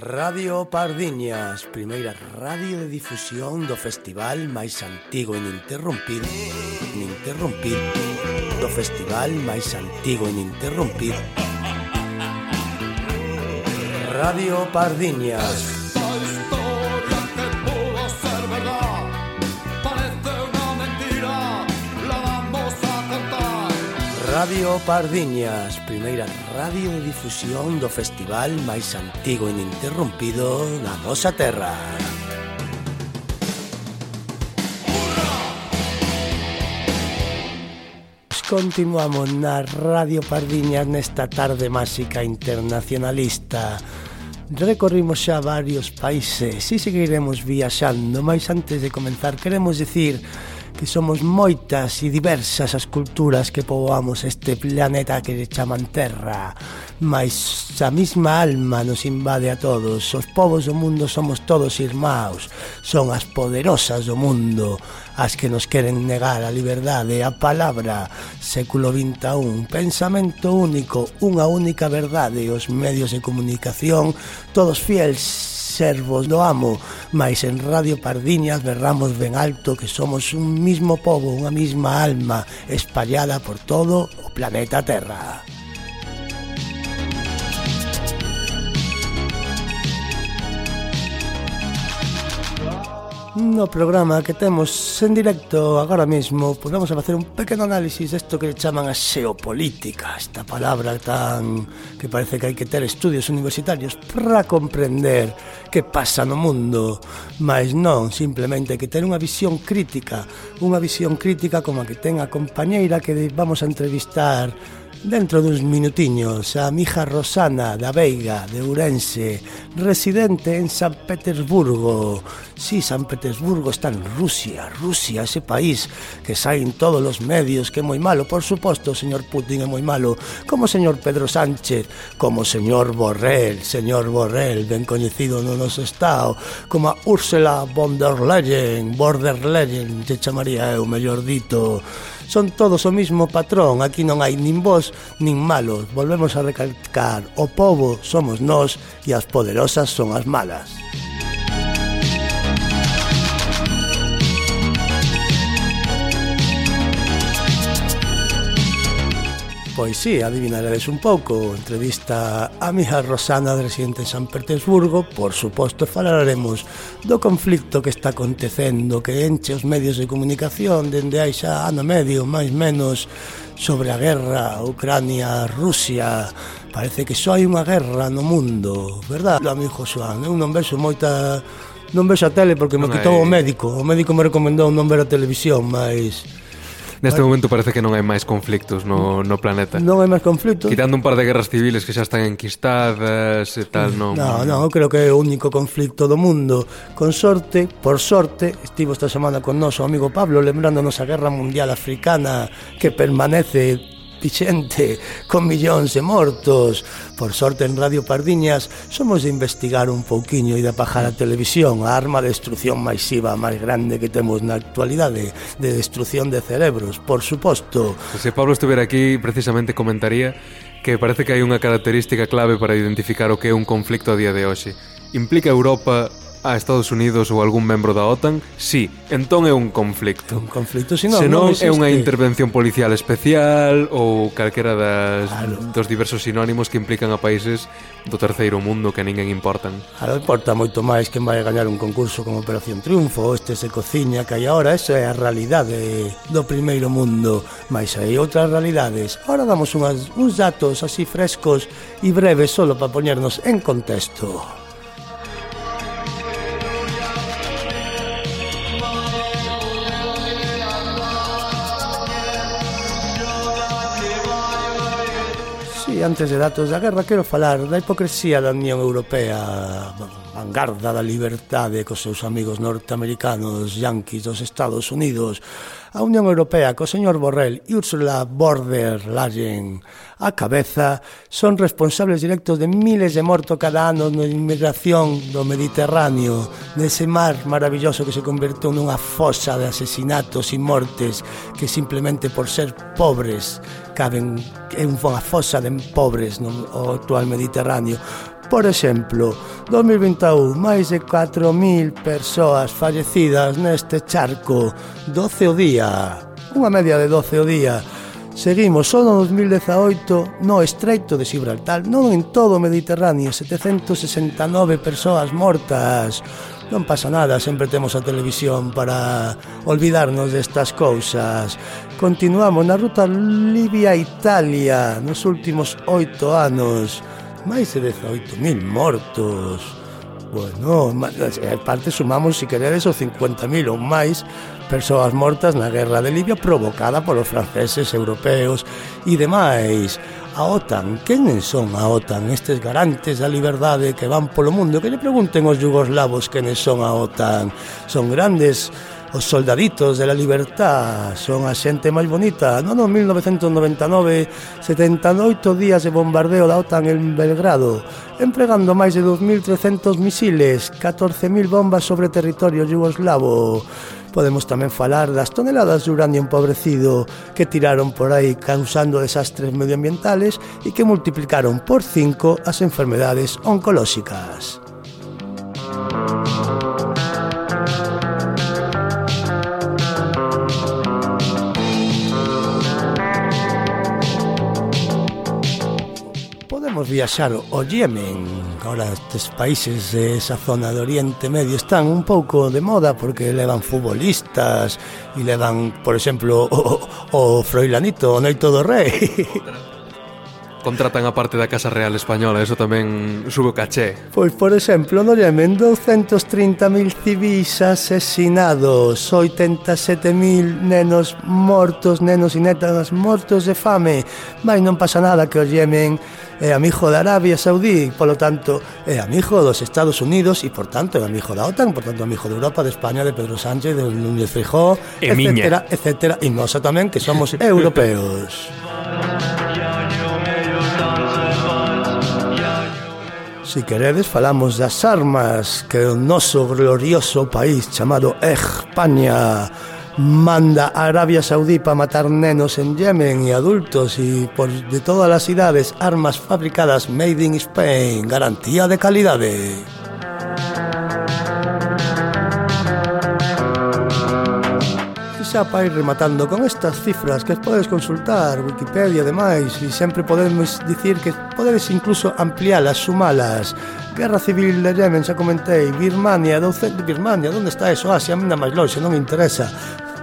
Radio Pardiñas, primeira radio de difusión do festival máis antigo ininterrompido, ininterrompido, do festival máis antigo ininterrompido. Radio Pardiñas, Radio Pardiñas, primeira radio de difusión do festival máis antigo e ininterrompido da nosa terra. Continuamos na Radio Pardiñas nesta tarde máxica internacionalista. Recorrimos xa varios países e seguiremos viaxando, mas antes de comenzar queremos dicir que somos moitas e diversas as culturas que poboamos este planeta que chaman Terra, mas a mesma alma nos invade a todos. Os povos do mundo somos todos irmãos, son as poderosas do mundo as que nos queren negar a liberdade, a palabra, século XXI, pensamento único, unha única verdade, os medios de comunicación, todos fiels servos do amo, Mas en Radio Pardiñas berramos ben alto que somos un mismo povo, unha mesma alma espallada por todo o planeta Terra. no programa que temos en directo agora mesmo pues vamos a facer un pequeno análisis desto que chaman a xeopolítica esta palabra tan que parece que hai que ter estudios universitarios para comprender que pasa no mundo mas non, simplemente hai que ter unha visión crítica unha visión crítica como a que ten a compañeira que vamos a entrevistar Dentro duns minutiños, a mija Rosana da Veiga, de Ourense, residente en San Petersburgo. Sí, San Petersburgo está en Rusia, Rusia, ese país que saen todos os medios, que é moi malo, por suposto, señor Putin é moi malo, como señor Pedro Sánchez, como señor Borrell, señor Borrell, ben coñecido no noso estado, como a Ursula von der Leyen, Border Leyen, te chamaría eu mellor dito, son todos o mismo patrón, aquí non hai nin vos nin malos. Volvemos a recalcar, o povo somos nós e as poderosas son as malas. Pois sí, adivinarades un pouco, entrevista a miha Rosana residente en San Petersburgo, por suposto falaremos do conflicto que está acontecendo, que enche os medios de comunicación dende hai xa ano medio, máis menos, sobre a guerra Ucrania-Rusia, parece que só hai unha guerra no mundo, verdad, amigo Joan? Eu non vexo moita... Non vexo a tele porque me quitou o eh, médico. O médico me recomendou non ver a televisión, mas... Neste momento parece que non hai máis conflictos no, no planeta. Non hai máis conflictos. Quitando un par de guerras civiles que xa están enquistadas e tal, non. Non, non, creo que é o único conflicto do mundo. Con sorte, por sorte, estivo esta semana con noso amigo Pablo lembrándonos a Guerra Mundial Africana que permanece morti con millóns de mortos. Por sorte en Radio Pardiñas somos de investigar un pouquiño e de apajar a televisión, a arma de destrucción masiva máis grande que temos na actualidade, de destrucción de cerebros, por suposto. Se Pablo estuviera aquí precisamente comentaría que parece que hai unha característica clave para identificar o que é un conflicto a día de hoxe. Implica Europa a Estados Unidos ou algún membro da OTAN, sí, entón é un conflicto. Un conflicto sin Senón non é unha intervención policial especial ou calquera das, ah, claro. dos diversos sinónimos que implican a países do terceiro mundo que ninguén importan. Claro, importa moito máis que vai gañar un concurso como Operación Triunfo, este se cociña que hai ahora, esa é a realidade do primeiro mundo, mas hai outras realidades. Ahora damos unhas, uns datos así frescos e breves solo para poñernos en contexto. e antes de datos da guerra quero falar da hipocresía da Unión Europea vanguarda da liberdade cos seus amigos norteamericanos yanquis dos Estados Unidos. A Unión Europea co señor Borrell e Ursula Border Leyen a cabeza son responsables directos de miles de mortos cada ano na inmigración do Mediterráneo nese mar maravilloso que se convertou nunha fosa de asesinatos e mortes que simplemente por ser pobres caben é unha fosa de pobres no actual Mediterráneo Por exemplo, 2021, máis de 4.000 persoas fallecidas neste charco, 12 o día, unha media de 12 o día. Seguimos, só no 2018, no Estreito de Gibraltar, non en todo o Mediterráneo, 769 persoas mortas. Non pasa nada, sempre temos a televisión para olvidarnos destas cousas. Continuamos na ruta Libia-Italia nos últimos oito anos. Máis de 18.000 mortos. Bueno, eh, parte sumamos, se si queredes, os 50.000 ou máis persoas mortas na guerra de Libia provocada polos franceses, europeos e demais. A OTAN, quenes son a OTAN? Estes garantes da liberdade que van polo mundo, que lle pregunten os yugoslavos quenes son a OTAN. Son grandes os soldaditos de la libertad son a xente máis bonita. No ano 1999, 78 días de bombardeo da OTAN en Belgrado, empregando máis de 2.300 misiles, 14.000 bombas sobre territorio yugoslavo. Podemos tamén falar das toneladas de uranio empobrecido que tiraron por aí causando desastres medioambientales e que multiplicaron por 5 as enfermedades oncolóxicas. podemos viaxar ao Yemen Ahora estes países esa zona do Oriente Medio están un pouco de moda Porque levan futbolistas E levan, por exemplo, o, o Froilanito, o Noito do Rei contratan a parte da Casa Real Española, eso tamén sube o caché. Pois, por exemplo, no Yemen, 230.000 civis asesinados, 87.000 nenos mortos, nenos e netas mortos de fame, mas non pasa nada que o Yemen é amigo da Arabia Saudí, polo tanto, é amigo dos Estados Unidos e, por tanto, amigo da OTAN, por tanto, amigo de Europa, de España, de Pedro Sánchez, de Núñez Feijó, etcétera, etcétera, e nosa tamén, que somos europeos. Si queredes, falamos das armas que o noso glorioso país chamado España manda a Arabia Saudí para matar nenos en Yemen e adultos e por de todas as idades armas fabricadas made in Spain, garantía de calidade. xa para ir rematando con estas cifras que podes consultar Wikipedia e demais e sempre podemos dicir que podedes incluso ampliálas, sumalas. Guerra Civil de Yemen, xa comentei Birmania, 200, Birmania, onde está eso? Ah, Asia, ainda máis longe, non me interesa.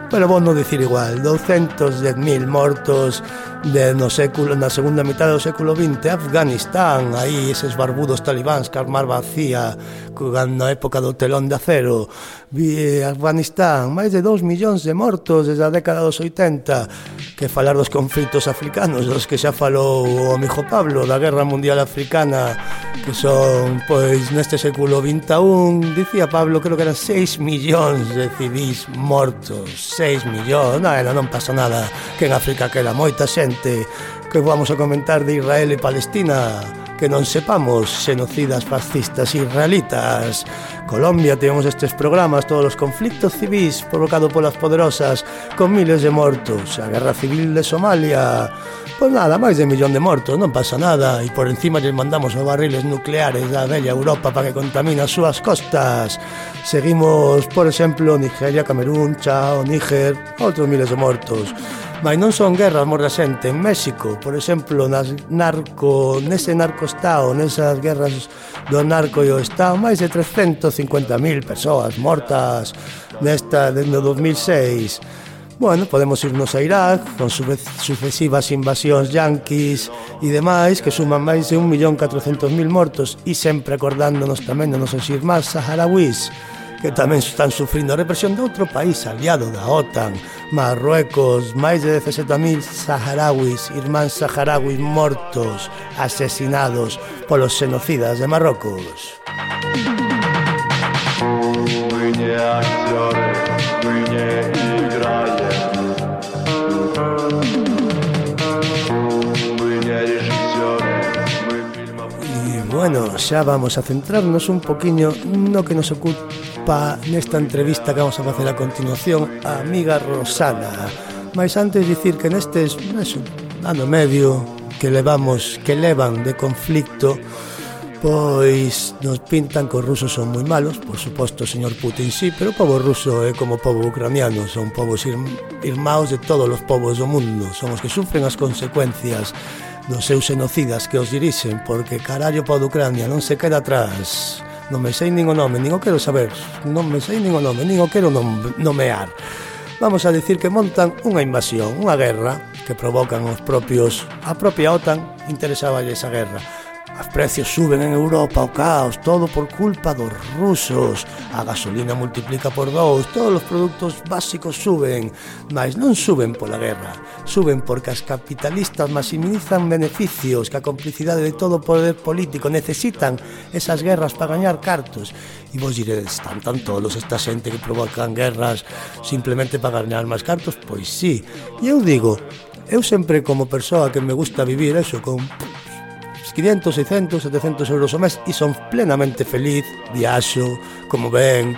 Pero vou non dicir igual 210.000 mortos de no século, na segunda mitad do século XX Afganistán, aí eses barbudos talibáns que armar vacía na época do telón de acero. Eh, Afganistán, máis de 2 millóns de mortos desde a década dos 80 que falar dos conflitos africanos dos que xa falou o amigo Pablo da Guerra Mundial Africana que son, pois, neste século 21 dicía Pablo, creo que eran 6 millóns de civis mortos. 6 millóns, non, non pasa nada que en África queda moita xente. Que vamos a comentar de Israel e Palestina. Que non sepamos xenocidas fascistas israelitas. Colombia temos estes programas todos os conflictos civis provocados polas poderosas con miles de mortos. A guerra civil de Somalia Pois nada, máis de millón de mortos, non pasa nada. E por encima lles mandamos os barriles nucleares da bella Europa para que contamine as súas costas. Seguimos, por exemplo, Nigeria, Camerún, Chao, Níger, outros miles de mortos Mas non son guerras mor da xente en México, por exemplo, nas narco, nese narcoestado, nesas guerras do narco e o estado, máis de 350.000 persoas mortas nesta dende 2006. Bueno, podemos irnos a Irak con sucesivas invasións yanquis e demais que suman máis de 1.400.000 mortos e sempre acordándonos tamén de nosos irmáns saharauis que tamén están sufrindo a represión de outro país aliado da OTAN, Marruecos, máis de 17.000 saharauis, irmáns saharauis mortos, asesinados polos xenocidas de Marrocos. Мы bueno, xa vamos a centrarnos un poquinho no que nos ocupa atopa nesta entrevista que vamos a facer a continuación a amiga Rosana. Mais antes dicir que nestes eso, ano medio que levamos, que levan de conflicto Pois nos pintan que os rusos son moi malos, por suposto o señor Putin sí, pero o povo ruso é como o povo ucraniano, son povos irmãos de todos os povos do mundo, son os que sufren as consecuencias dos seus xenocidas que os dirixen, porque carallo pa Ucrania non se queda atrás. Non me sei nin o nome, nin o quero saber. Non me sei nin o nome, nin o quero nomear. Vamos a decir que montan unha invasión, unha guerra Que provocan os propios, a propia OTAN interesaba esa guerra. Os precios suben en Europa, o caos, todo por culpa dos rusos. A gasolina multiplica por dous, todos os produtos básicos suben, mas non suben pola guerra. Suben porque as capitalistas maximizan beneficios que a complicidade de todo o poder político necesitan esas guerras para gañar cartos. E vos diredes, están tan todos esta xente que provocan guerras simplemente para gañar máis cartos? Pois sí. E eu digo, eu sempre como persoa que me gusta vivir eso con 500, 600, 700 euros ao mes e son plenamente feliz, viaxo, como ven.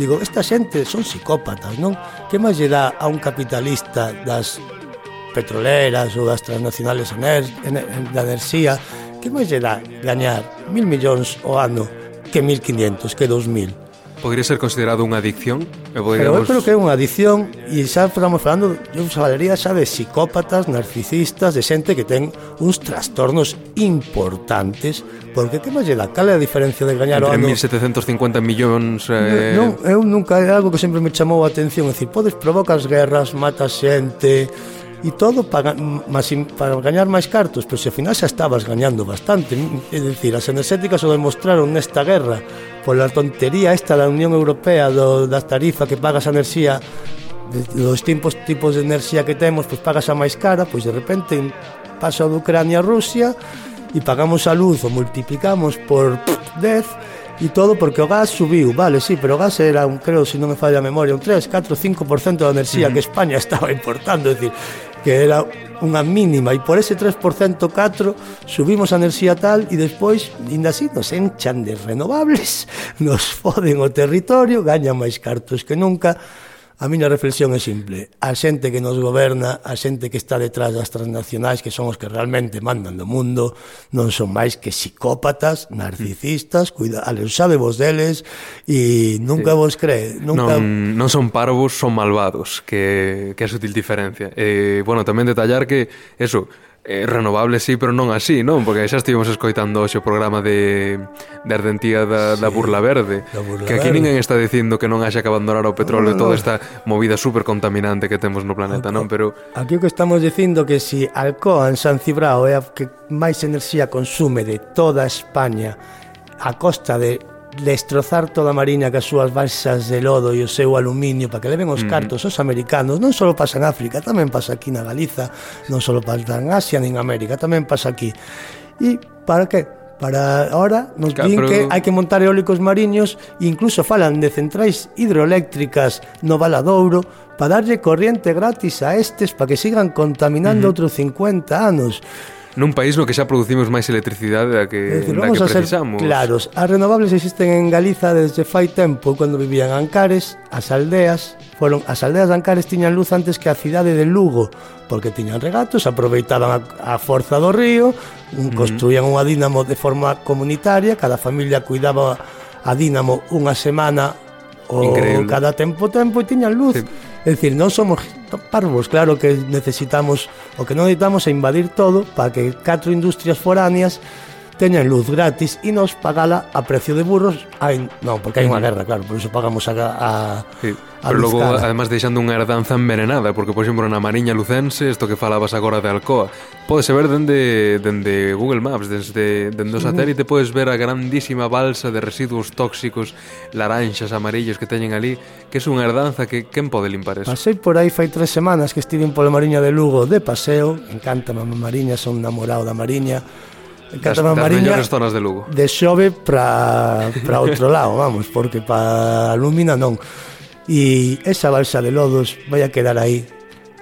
Digo, esta xente son psicópatas, non? Que máis lle dá a un capitalista das petroleras ou das transnacionales ener, da enerxía, que máis lle dá gañar mil millóns ao ano que 1.500, que 2.000? Podría ser considerado unha adicción? Podríamos... Pero eu creo que é unha adicción e xa estamos falando, eu falaría xa de psicópatas, narcisistas, de xente que ten uns trastornos importantes, porque que máis da cal é a diferencia de gañar o ano? 1750 millóns... Eh... Non, eu nunca, é algo que sempre me chamou a atención, é dicir, podes provocas guerras, matas xente, e todo para, mas, para gañar máis cartos, pero se ao final xa estabas gañando bastante, é dicir, as enerxéticas o demostraron nesta guerra, pola tontería esta da Unión Europea do, das tarifas que pagas a enerxía dos tipos, tipos de enerxía que temos pois pagas a máis cara pois de repente pasa de Ucrania a Rusia e pagamos a luz o multiplicamos por 10 e todo porque o gas subiu, vale, sí, pero o gas era, un, creo, se non me falla a memoria, un 3, 4, 5% da enerxía uh -huh. que España estaba importando, é dicir, que era unha mínima e por ese 3% 4 subimos a enerxía tal e despois, ainda así, nos enchan de renovables, nos foden o territorio, gañan máis cartos que nunca A miña reflexión é simple. A xente que nos goberna, a xente que está detrás das transnacionais, que son os que realmente mandan do mundo, non son máis que psicópatas, narcisistas, cuida, sabe vos deles e nunca sí. vos cree. Nunca... Non, non son parvos, son malvados, que, que é sutil diferencia. E, bueno, tamén detallar que, eso, Eh, renovable sí, pero non así, non? Porque xa estivemos escoitando hoxe o programa de, de Ardentía da, sí, da Burla Verde da Burla Que aquí Verde. ninguén está dicindo que non haxa que abandonar o petróleo no, no, no. e toda esta movida super contaminante que temos no planeta, okay. non? Pero Aquí o que estamos dicindo que si Alcoa en San Cibrao é a que máis enerxía consume de toda España a costa de destrozar toda a marina as súas balsas de lodo e o seu aluminio para que leven os cartos os americanos non só pasa en África, tamén pasa aquí na Galiza non só pasa en Asia nin América tamén pasa aquí e para que? para ahora nos claro, din que hai que montar eólicos mariños e incluso falan de centrais hidroeléctricas no Valadouro para darlle corriente gratis a estes para que sigan contaminando uh -huh. outros 50 anos nun país no que xa producimos máis electricidade da que, decir, da que precisamos. Claros, as renovables existen en Galiza desde fai tempo, cando vivían Ancares, as aldeas, foron as aldeas de Ancares tiñan luz antes que a cidade de Lugo, porque tiñan regatos, aproveitaban a, a forza do río, construían unha dínamo de forma comunitaria, cada familia cuidaba a dínamo unha semana o Increíble. cada tempo tempo e tiñan luz. Sí É dicir, non somos parvos, claro que necesitamos o que non necesitamos é invadir todo para que catro industrias foráneas teñen luz gratis e nos pagala a precio de burros hai, non, porque hai unha guerra, claro, por iso pagamos a, a, sí. Pero logo, cara. además, deixando unha herdanza envenenada, porque, por exemplo, na Mariña Lucense, isto que falabas agora de Alcoa, podese ver dende, dende Google Maps, desde dende o satélite, podes ver a grandísima balsa de residuos tóxicos, laranxas, amarillos que teñen ali, que é unha herdanza que quen pode limpar eso? Pasei por aí fai tres semanas que estive pola Mariña de Lugo de paseo, encanta a Mariña, son namorado da Mariña, Catalán das, Mariña das zonas de Lugo. De xove para para outro lado, vamos Porque para Lúmina non. E esa balsa de lodos vai a quedar aí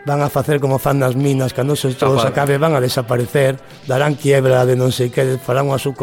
van a facer como fan nas minas, cando se todo ah, se acabe van a desaparecer, darán quiebra de non sei que, farán unha sub,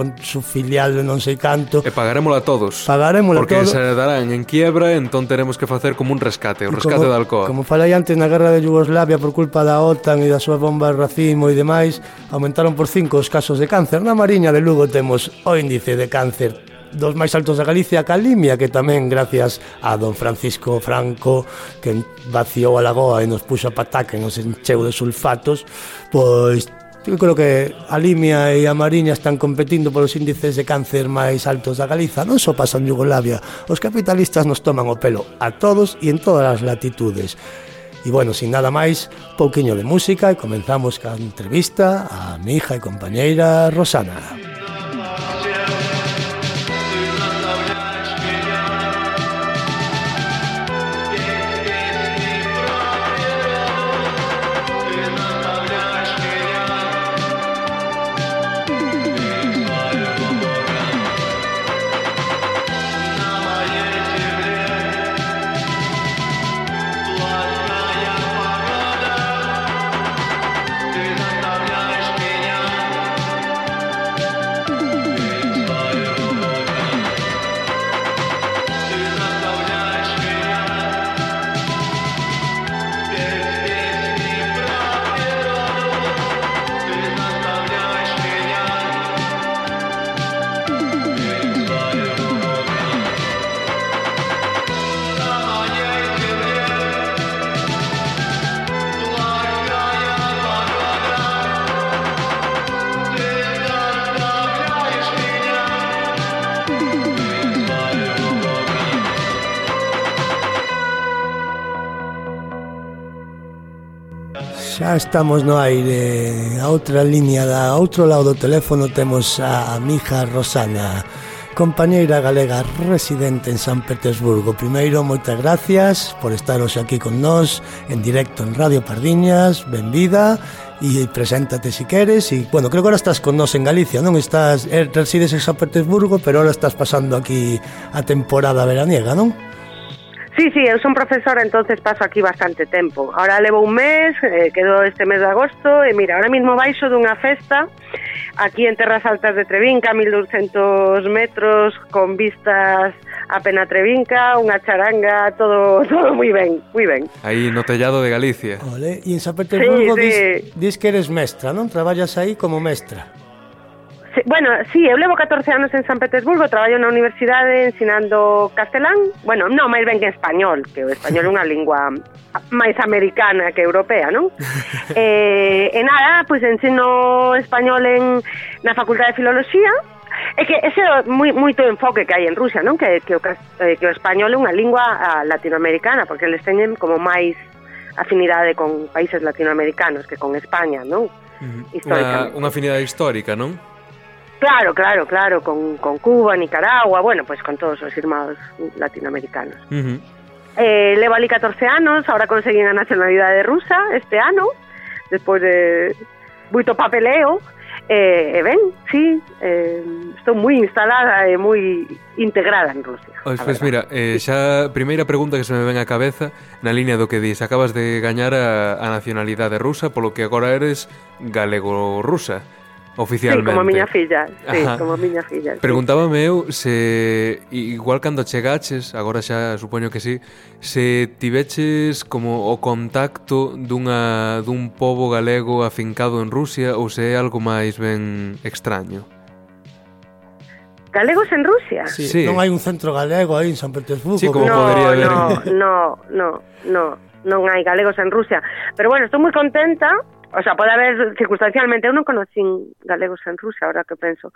filial de non sei canto. E pagaremos a todos. pagaremos porque todo. Porque se darán en quiebra, entón teremos que facer como un rescate, o rescate como, da Alcoa. Como falei antes na guerra de Yugoslavia por culpa da OTAN e da súa bomba de racimo e demais, aumentaron por cinco os casos de cáncer. Na Mariña de Lugo temos o índice de cáncer dos máis altos da Galicia, Calimia, que tamén gracias a don Francisco Franco que vaciou a lagoa e nos puxo a pataca e nos encheu de sulfatos, pois Eu creo que a Limia e a Mariña están competindo polos índices de cáncer máis altos da Galiza. Non só pasa en Yugoslavia. Os capitalistas nos toman o pelo a todos e en todas as latitudes. E bueno, sin nada máis, pouquiño de música e comenzamos ca entrevista a mi hija e compañeira Rosana. Rosana. Xa estamos no aire. A outra línea da outro lado do teléfono Temos a mija Rosana Compañeira galega residente en San Petersburgo. Primeiro, moitas gracias por estar hoxe aquí con nós En directo en Radio Pardiñas. Benvida e preséntate si queres. E bueno, creo que ahora estás con nós en Galicia, non? Estás er, resides en San Petersburgo, pero ahora estás pasando aquí a temporada veraniega, non? Sí, sí, eu son profesora, entonces paso aquí bastante tempo. Ahora levo un mes, eh, quedo este mes de agosto, e mira, ahora mismo baixo dunha festa aquí en Terras Altas de Trevinca, 1200 metros, con vistas a Pena Trevinca, unha charanga, todo todo moi ben, moi ben. Aí no tellado de Galicia. Ole, e en San Petersburgo sí, sí. Dis, dis que eres mestra, non? Traballas aí como mestra bueno, sí, eu levo 14 anos en San Petersburgo, traballo na universidade ensinando castelán, bueno, non máis ben que español, que o español é unha lingua máis americana que europea, non? eh, e nada, pois pues, ensino español en, na Facultade de Filoloxía, É que ese é moi, moito enfoque que hai en Rusia, non? Que, que, o, eh, que o español é unha lingua ah, latinoamericana, porque eles teñen como máis afinidade con países latinoamericanos que con España, non? Uh -huh. Unha, unha afinidade histórica, non? Claro, claro, claro, con, con Cuba, Nicaragua, bueno, pues con todos os irmãos latinoamericanos. Uh -huh. eh, levo ali 14 anos, ahora conseguín a nacionalidade rusa este ano, despois de moito papeleo, E, eh, eh e ben, sí, eh, estou moi instalada e moi integrada en Rusia. Pois, pues mira, eh, xa a primeira pregunta que se me ven á cabeza na línea do que dis, acabas de gañar a, a nacionalidade rusa, polo que agora eres galego-rusa oficialmente. Sí, como a miña filla, sí, Ajá. como a miña filla. Sí. Preguntábame eu se igual cando chegaches, agora xa supoño que sí, se tiveches como o contacto dunha dun pobo galego afincado en Rusia ou se é algo máis ben extraño. Galegos en Rusia? Sí, sí. non hai un centro galego aí en San Petersburgo. Sí, como no, podería haber. No, no, no, no, non hai galegos en Rusia. Pero bueno, estou moi contenta O sea, pode haber circunstancialmente, eu non conocín galegos en Rusia, ahora que penso.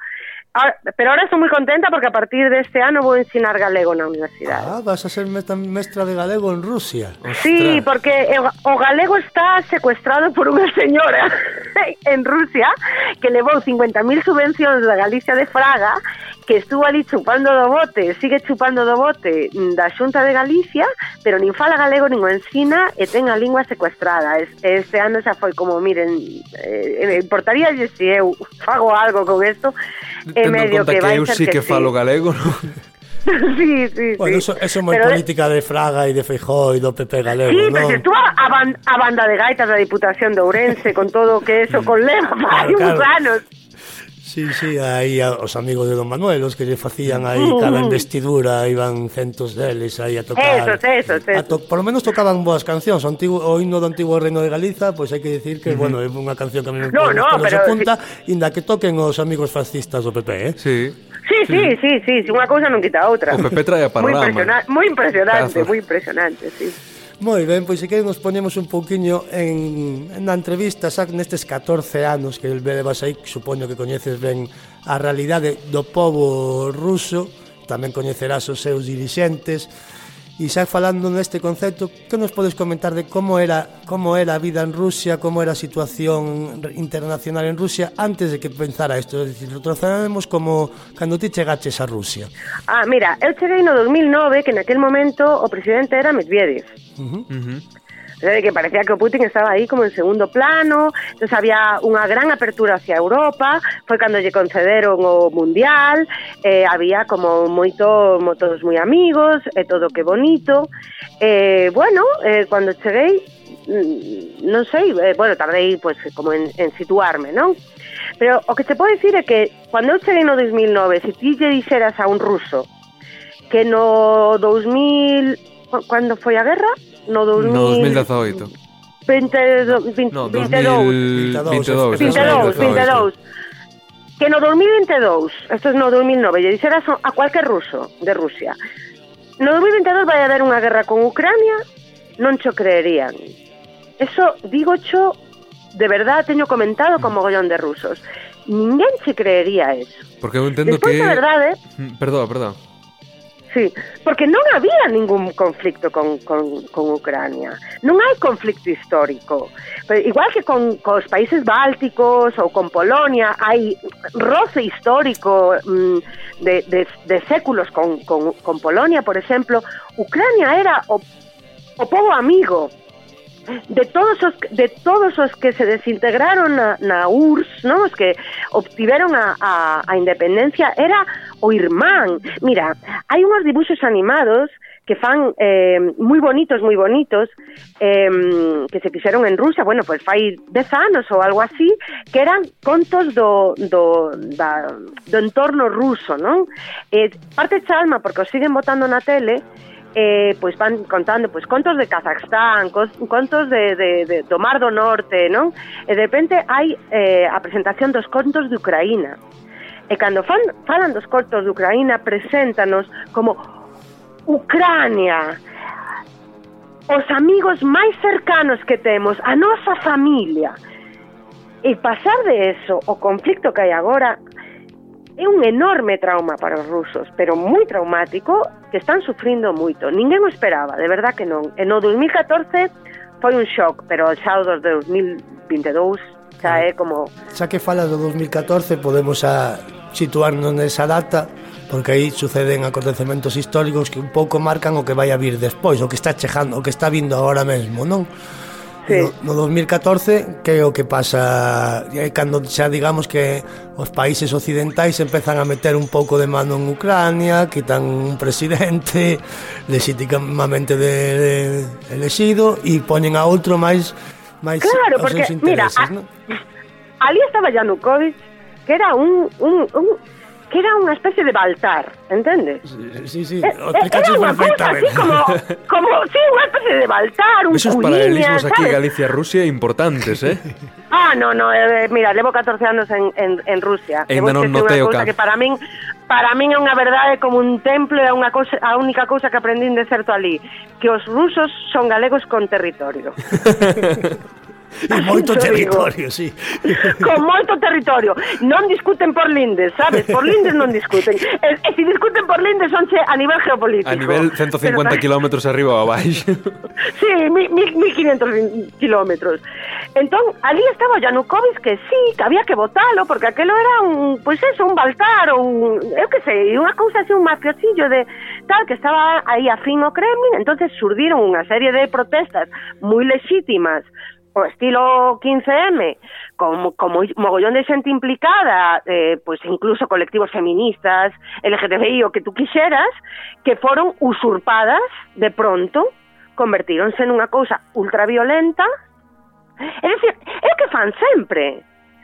Ahora, pero ahora estou moi contenta porque a partir deste ano vou ensinar galego na universidade. Ah, vas a ser mestra de galego en Rusia. Sí, porque o galego está secuestrado por unha señora en Rusia que levou 50.000 subvencións da Galicia de Fraga que estuvo ali chupando do bote, sigue chupando do bote mm, da Xunta de Galicia, pero nin fala galego nin o ensina e ten a lingua secuestrada. Este ano xa foi como, miren, eh, eh importaría se eu fago algo con isto, e medio que, que vai eu ser sí que, que falo galego, non? sí, sí, bueno, sí. Eso, eso é moi política de Fraga e de Feijó e do PP Galego, sí, non? Sí, pero tú a, ban a banda de gaitas da Diputación de Ourense con todo o que eso con Lema, claro, hai claro. uns anos. Sí, sí, aí os amigos de Don Manuel, os que lle facían aí cada investidura, iban centos deles aí a tocar. Esos, esos, esos. A to, por lo menos tocaban boas cancións, o, antigo, o himno do antigo reino de Galiza, pois pues hai que decir que, uh -huh. bueno, é unha canción que a mí me no, no, pero, apunta, sí. inda que toquen os amigos fascistas do PP, eh? Sí. Sí, sí, sí, sí, sí, unha cousa non quita a outra. O PP trae a panorama. Moi impresionante, moi impresionante, moi impresionante, sí. Moi ben, pois se que nos ponemos un pouquiño en, na entrevista xa nestes 14 anos que levas aí, supoño que coñeces ben a realidade do povo ruso, tamén coñecerás os seus dirixentes, E xa falando neste concepto, que nos podes comentar de como era como era a vida en Rusia, como era a situación internacional en Rusia antes de que pensara isto, é dicir, retrocedemos como cando ti chegaches a Rusia. Ah, mira, eu cheguei no 2009, que naquel momento o presidente era Medvedev. Uh -huh. Uh -huh de que parecía que o Putin estaba aí como en segundo plano, entonces había unha gran apertura hacia Europa, foi cando lle concederon o Mundial, eh, había como moito, todos moi amigos, e eh, todo que bonito. Eh, bueno, eh, cando cheguei, mm, non sei, eh, bueno, tardei pues, como en, en situarme, non? Pero o que te podo dicir é que cando eu cheguei no 2009, se ti lle dixeras a un ruso que no 2000, cando foi a guerra, No 2000... No 2018. 22, 20, No, 22, 2022. 22, 22. Que no 2022, esto es no 2009, lle dixeras a cualquier ruso de Rusia, no 2022 vai haber unha guerra con Ucrania, non cho creerían. Eso digo cho, de verdad, teño comentado con mogollón de rusos. Ninguén se creería eso. Porque eu entendo Despois, que... a verdade, Mm, Perdón, perdón. Sí, porque non había ningún conflicto con, con, con Ucrania. Non hai conflicto histórico. Igual que con, con os países bálticos ou con Polonia, hai roce histórico mm, de, de, de séculos con, con, con Polonia, por exemplo. Ucrania era o, o povo amigo de todos os de todos os que se desintegraron na, na URSS, non? Os que obtiveron a, a, a independencia era o irmán. Mira, hai unhos dibuxos animados que fan eh, moi bonitos, moi bonitos, eh, que se fixeron en Rusia, bueno, pois pues, fai dez anos ou algo así, que eran contos do, do, da, do entorno ruso, non? Eh, parte xa alma, porque os siguen votando na tele, eh, pois van contando pois contos de Kazakhstán, contos de, de, de, do Mar do Norte, non? E de repente hai eh, a presentación dos contos de Ucraína. E cando fan, falan dos contos de Ucraína, preséntanos como Ucrania, os amigos máis cercanos que temos, a nosa familia. E pasar de eso, o conflicto que hai agora, É un enorme trauma para os rusos, pero moi traumático, que están sufrindo moito. Ninguén o esperaba, de verdad que non. E no 2014 foi un shock, pero xa o dos 2022 xa é como... Xa que falas do 2014, podemos a situarnos nesa data, porque aí suceden acontecementos históricos que un pouco marcan o que vai a vir despois, o que está chejando, o que está vindo agora mesmo, non? Sí. No, no 2014 que é o que pasa eh, é cando xa digamos que os países occidentais empezan a meter un pouco de mano en Ucrania, quitan un presidente legítimamente de, de elexido e poñen a outro máis máis claro, porque, mira, ¿no? ali estaba Yanukovych que era un, un, un que era unha especie de baltar, entendes? Sí, sí, sí. Eh, o eh, unha perfectamente. Así como, como, sí, unha especie de baltar, un Esos culiña, paralelismos ¿sabes? aquí Galicia-Rusia importantes, eh? Ah, no, no, eh, mira, levo 14 anos en, en, en Rusia. En non noteo cousa que para min para min é unha verdade como un templo e unha cousa, a única cousa que aprendín de certo ali, que os rusos son galegos con territorio. E moito digo. territorio, sí. con moito territorio. Non discuten por lindes, sabes? Por lindes non discuten. E, e se discuten por lindes sonche a nivel geopolítico. A nivel 150 Pero- kilómetros arriba ou abaixo. Sí, mi- mi- 1500 kilómetros. Entón, ali estaba Yanukovych que sí, que había que votalo, porque aquelo era un, pois pues eso, un baltar, ou un, eu que sei, unha cousa así, un mafiosillo de tal, que estaba aí afín ao Kremlin, entonces surdiron unha serie de protestas moi lexítimas o estilo 15M, con, con mogollón de xente implicada, eh, pois pues incluso colectivos feministas, LGTBI, o que tú quixeras, que foron usurpadas de pronto, convertíronse nunha cousa ultraviolenta, É dicir, é o que fan sempre.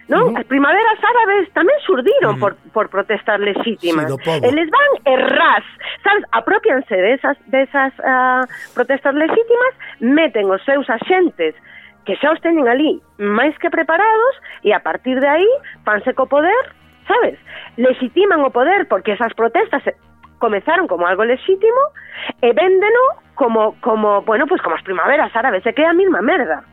Non? Uh -huh. As primaveras árabes tamén surdiron uh -huh. por, por protestas lexítimas. Sí, Eles van errás. Sabes, apropianse desas, desas uh, ah, protestas lexítimas, meten os seus axentes que xa os teñen ali máis que preparados e a partir de aí fanse co poder, sabes? Legitiman o poder porque esas protestas comezaron como algo legítimo e véndeno como, como bueno, pues como as primaveras árabes, se que é a mesma merda.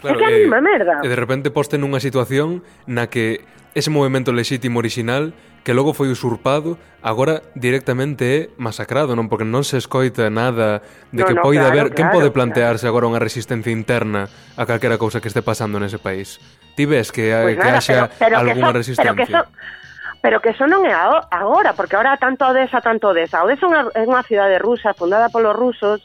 Claro, é que a eh, mesma merda. E de repente poste nunha situación na que ese movimento lexítimo original que logo foi usurpado, agora directamente é masacrado, non? Porque non se escoita nada de no, que no, poida claro, haber... Claro, Quen pode plantearse claro. agora unha resistencia interna a calquera cousa que este pasando nese país? Ti ves que, pues que nada, haxa pero, pero algunha so, resistencia? Pero que so, pero que eso non é agora, porque agora tanto Odessa, tanto Odessa. Odessa é unha, é unha cidade rusa fundada polos rusos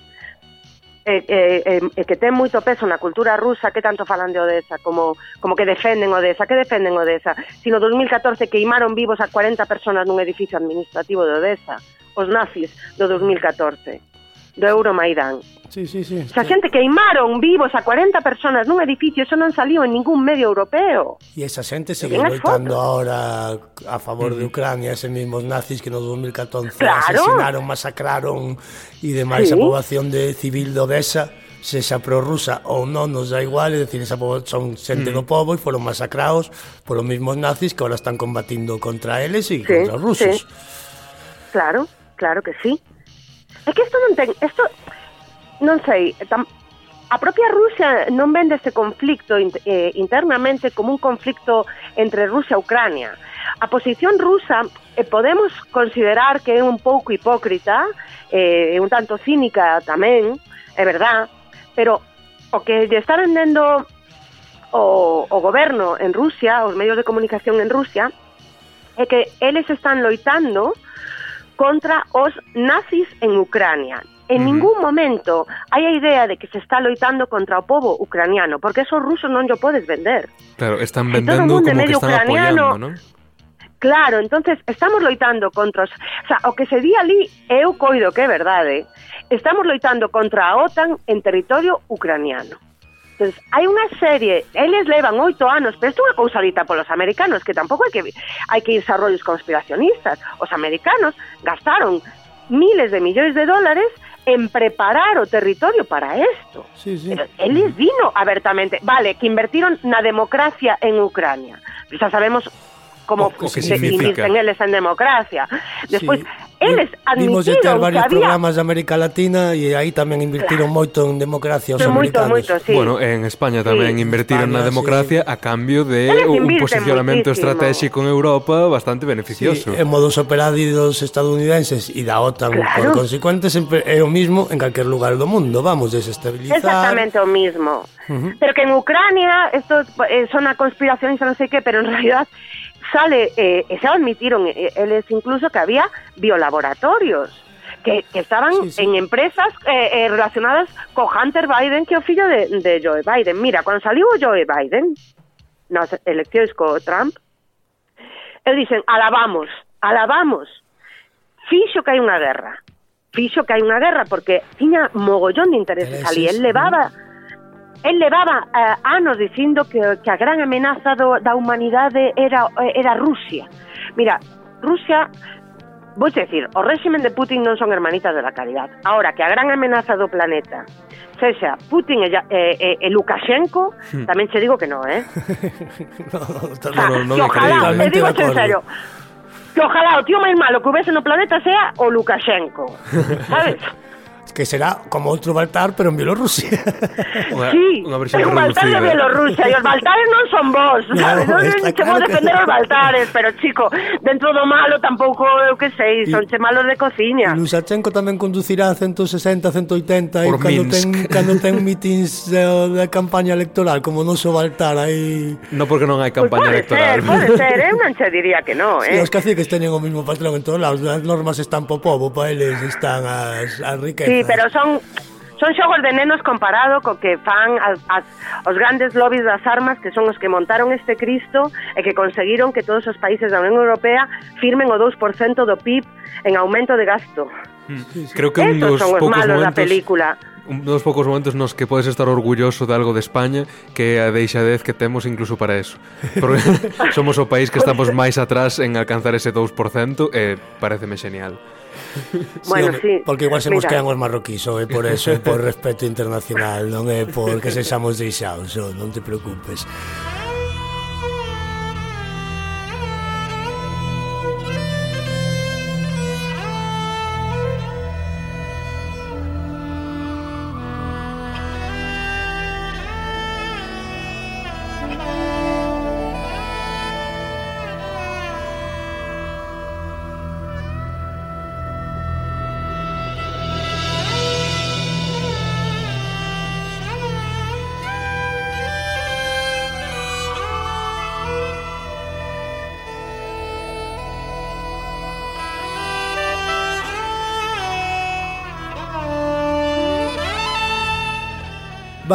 e, e, e que ten moito peso na cultura rusa que tanto falan de Odessa como, como que defenden Odessa, que defenden Odessa si no 2014 queimaron vivos a 40 personas nun edificio administrativo de Odessa os nazis do 2014 do Euromaidán. Sí, sí, sí. Xa xente queimaron vivos a 40 personas nun edificio, eso non saliu en ningún medio europeo. E esa xente sigue loitando ahora a favor de mm. Ucrania, ese mismos nazis que no 2014 claro. asesinaron, masacraron e demais sí. a poboación de civil de Odessa se xa prorrusa ou non nos dá igual, é dicir, esa son xente mm. do povo e foron masacrados polos mismos nazis que ahora están combatindo contra eles e sí, contra os rusos. Sí. Claro, claro que sí. É que isto non ten... Isto, non sei, tam, a propia Rusia non vende este conflicto eh, internamente como un conflicto entre Rusia e Ucrania. A posición rusa eh, podemos considerar que é un pouco hipócrita, eh, un tanto cínica tamén, é verdad, pero o que lle está vendendo o, o goberno en Rusia, os medios de comunicación en Rusia, é que eles están loitando contra os nazis en Ucrania. En ningún momento hai a idea de que se está loitando contra o povo ucraniano, porque esos rusos non yo podes vender. Claro, están vendendo como que están ucraniano, apoyando, non? Claro, entonces estamos loitando contra os... O sea, o que se di ali, eu coido que é verdade, estamos loitando contra a OTAN en territorio ucraniano. Entonces, hai unha serie, eles levan oito anos, pero isto é unha cousa dita polos americanos, que tampouco hai que, hai que irse a rollos conspiracionistas. Os americanos gastaron miles de millóns de dólares en preparar o territorio para esto. Sí, sí. Pero eles vino abertamente, vale, que invertiron na democracia en Ucrania. Xa sabemos como O- o que significa. eles en democracia. Despois, Sí. eles admitiron Dimos ter varios que había... programas de América Latina e aí tamén invirtiron claro. moito en democracia os Pero americanos. Moito, sí. Bueno, en España tamén sí. invertiron España, na democracia sí. a cambio de un posicionamento estratégico en Europa bastante beneficioso. Sí, en modos operandi dos estadounidenses e da OTAN claro. por consecuente sempre é o mismo en calquer lugar do mundo, vamos, desestabilizar. Exactamente o mismo. Uh -huh. Pero que en Ucrania, esto eh, son a conspiraciones, non sei que, pero en realidad sale, eh, e xa admitieron eh, eles incluso que había biolaboratorios que, que estaban Sí, sí. en empresas eh, eh, relacionadas co Hunter Biden, que é o fillo de, de Joe Biden. Mira, cando saliu o Joe Biden nas eleccións co Trump, el dicen, alabamos, alabamos, fixo que hai unha guerra, fixo que hai unha guerra porque tiña mogollón de intereses Intereses, ali, el levaba El levaba eh, anos dicindo que, que a gran amenaza do, da humanidade era, eh, era Rusia. Mira, Rusia Vou decir, o réximen de Putin non son hermanitas de la caridad. Ahora, que a gran amenaza do planeta sexa Putin e, e, e, e Lukashenko, hmm. tamén che digo que non, eh? no, no, no, no, ojalá, te digo en serio, que ojalá o tío máis malo que houvese no planeta sea o Lukashenko, sabes? que será como outro Baltar, pero en Bielorrusia. Sí, unha versión pero un Baltar de Bielorrusia, e os Baltares non son vos, sabes? No, non claro chamo que... defender os Baltares, pero chico, dentro do malo tampouco eu que sei, son che malos de cociña. Lusachenko tamén conducirá 160, 180, Por e cando Minsk. ten, cando ten mitins de, de campaña electoral, como non so Baltar aí... No porque non hai campaña pues pode electoral. Ser, pode ser, ¿eh? eu non che diría que non, eh? Sí, os caciques teñen o mismo patrón en todos lados, as normas están po povo, pa eles están as, as riquezas. Sí, Pero son son xogos de nenos comparado co que fan as, as, os grandes lobbies das armas que son os que montaron este Cristo e que conseguiron que todos os países da Unión Europea firmen o 2% do PIB en aumento de gasto. Hmm. Creo que un dos son os poucos malos momentos... da película un dos poucos momentos nos que podes estar orgulloso de algo de España que a deixadez que temos incluso para eso. Porque somos o país que estamos máis atrás en alcanzar ese 2% e pareceme xenial bueno, sí, sí. Porque igual se mira. nos quedan os marroquís, ou é por eso, é por respeto internacional, non é porque sexamos deixados, non te preocupes.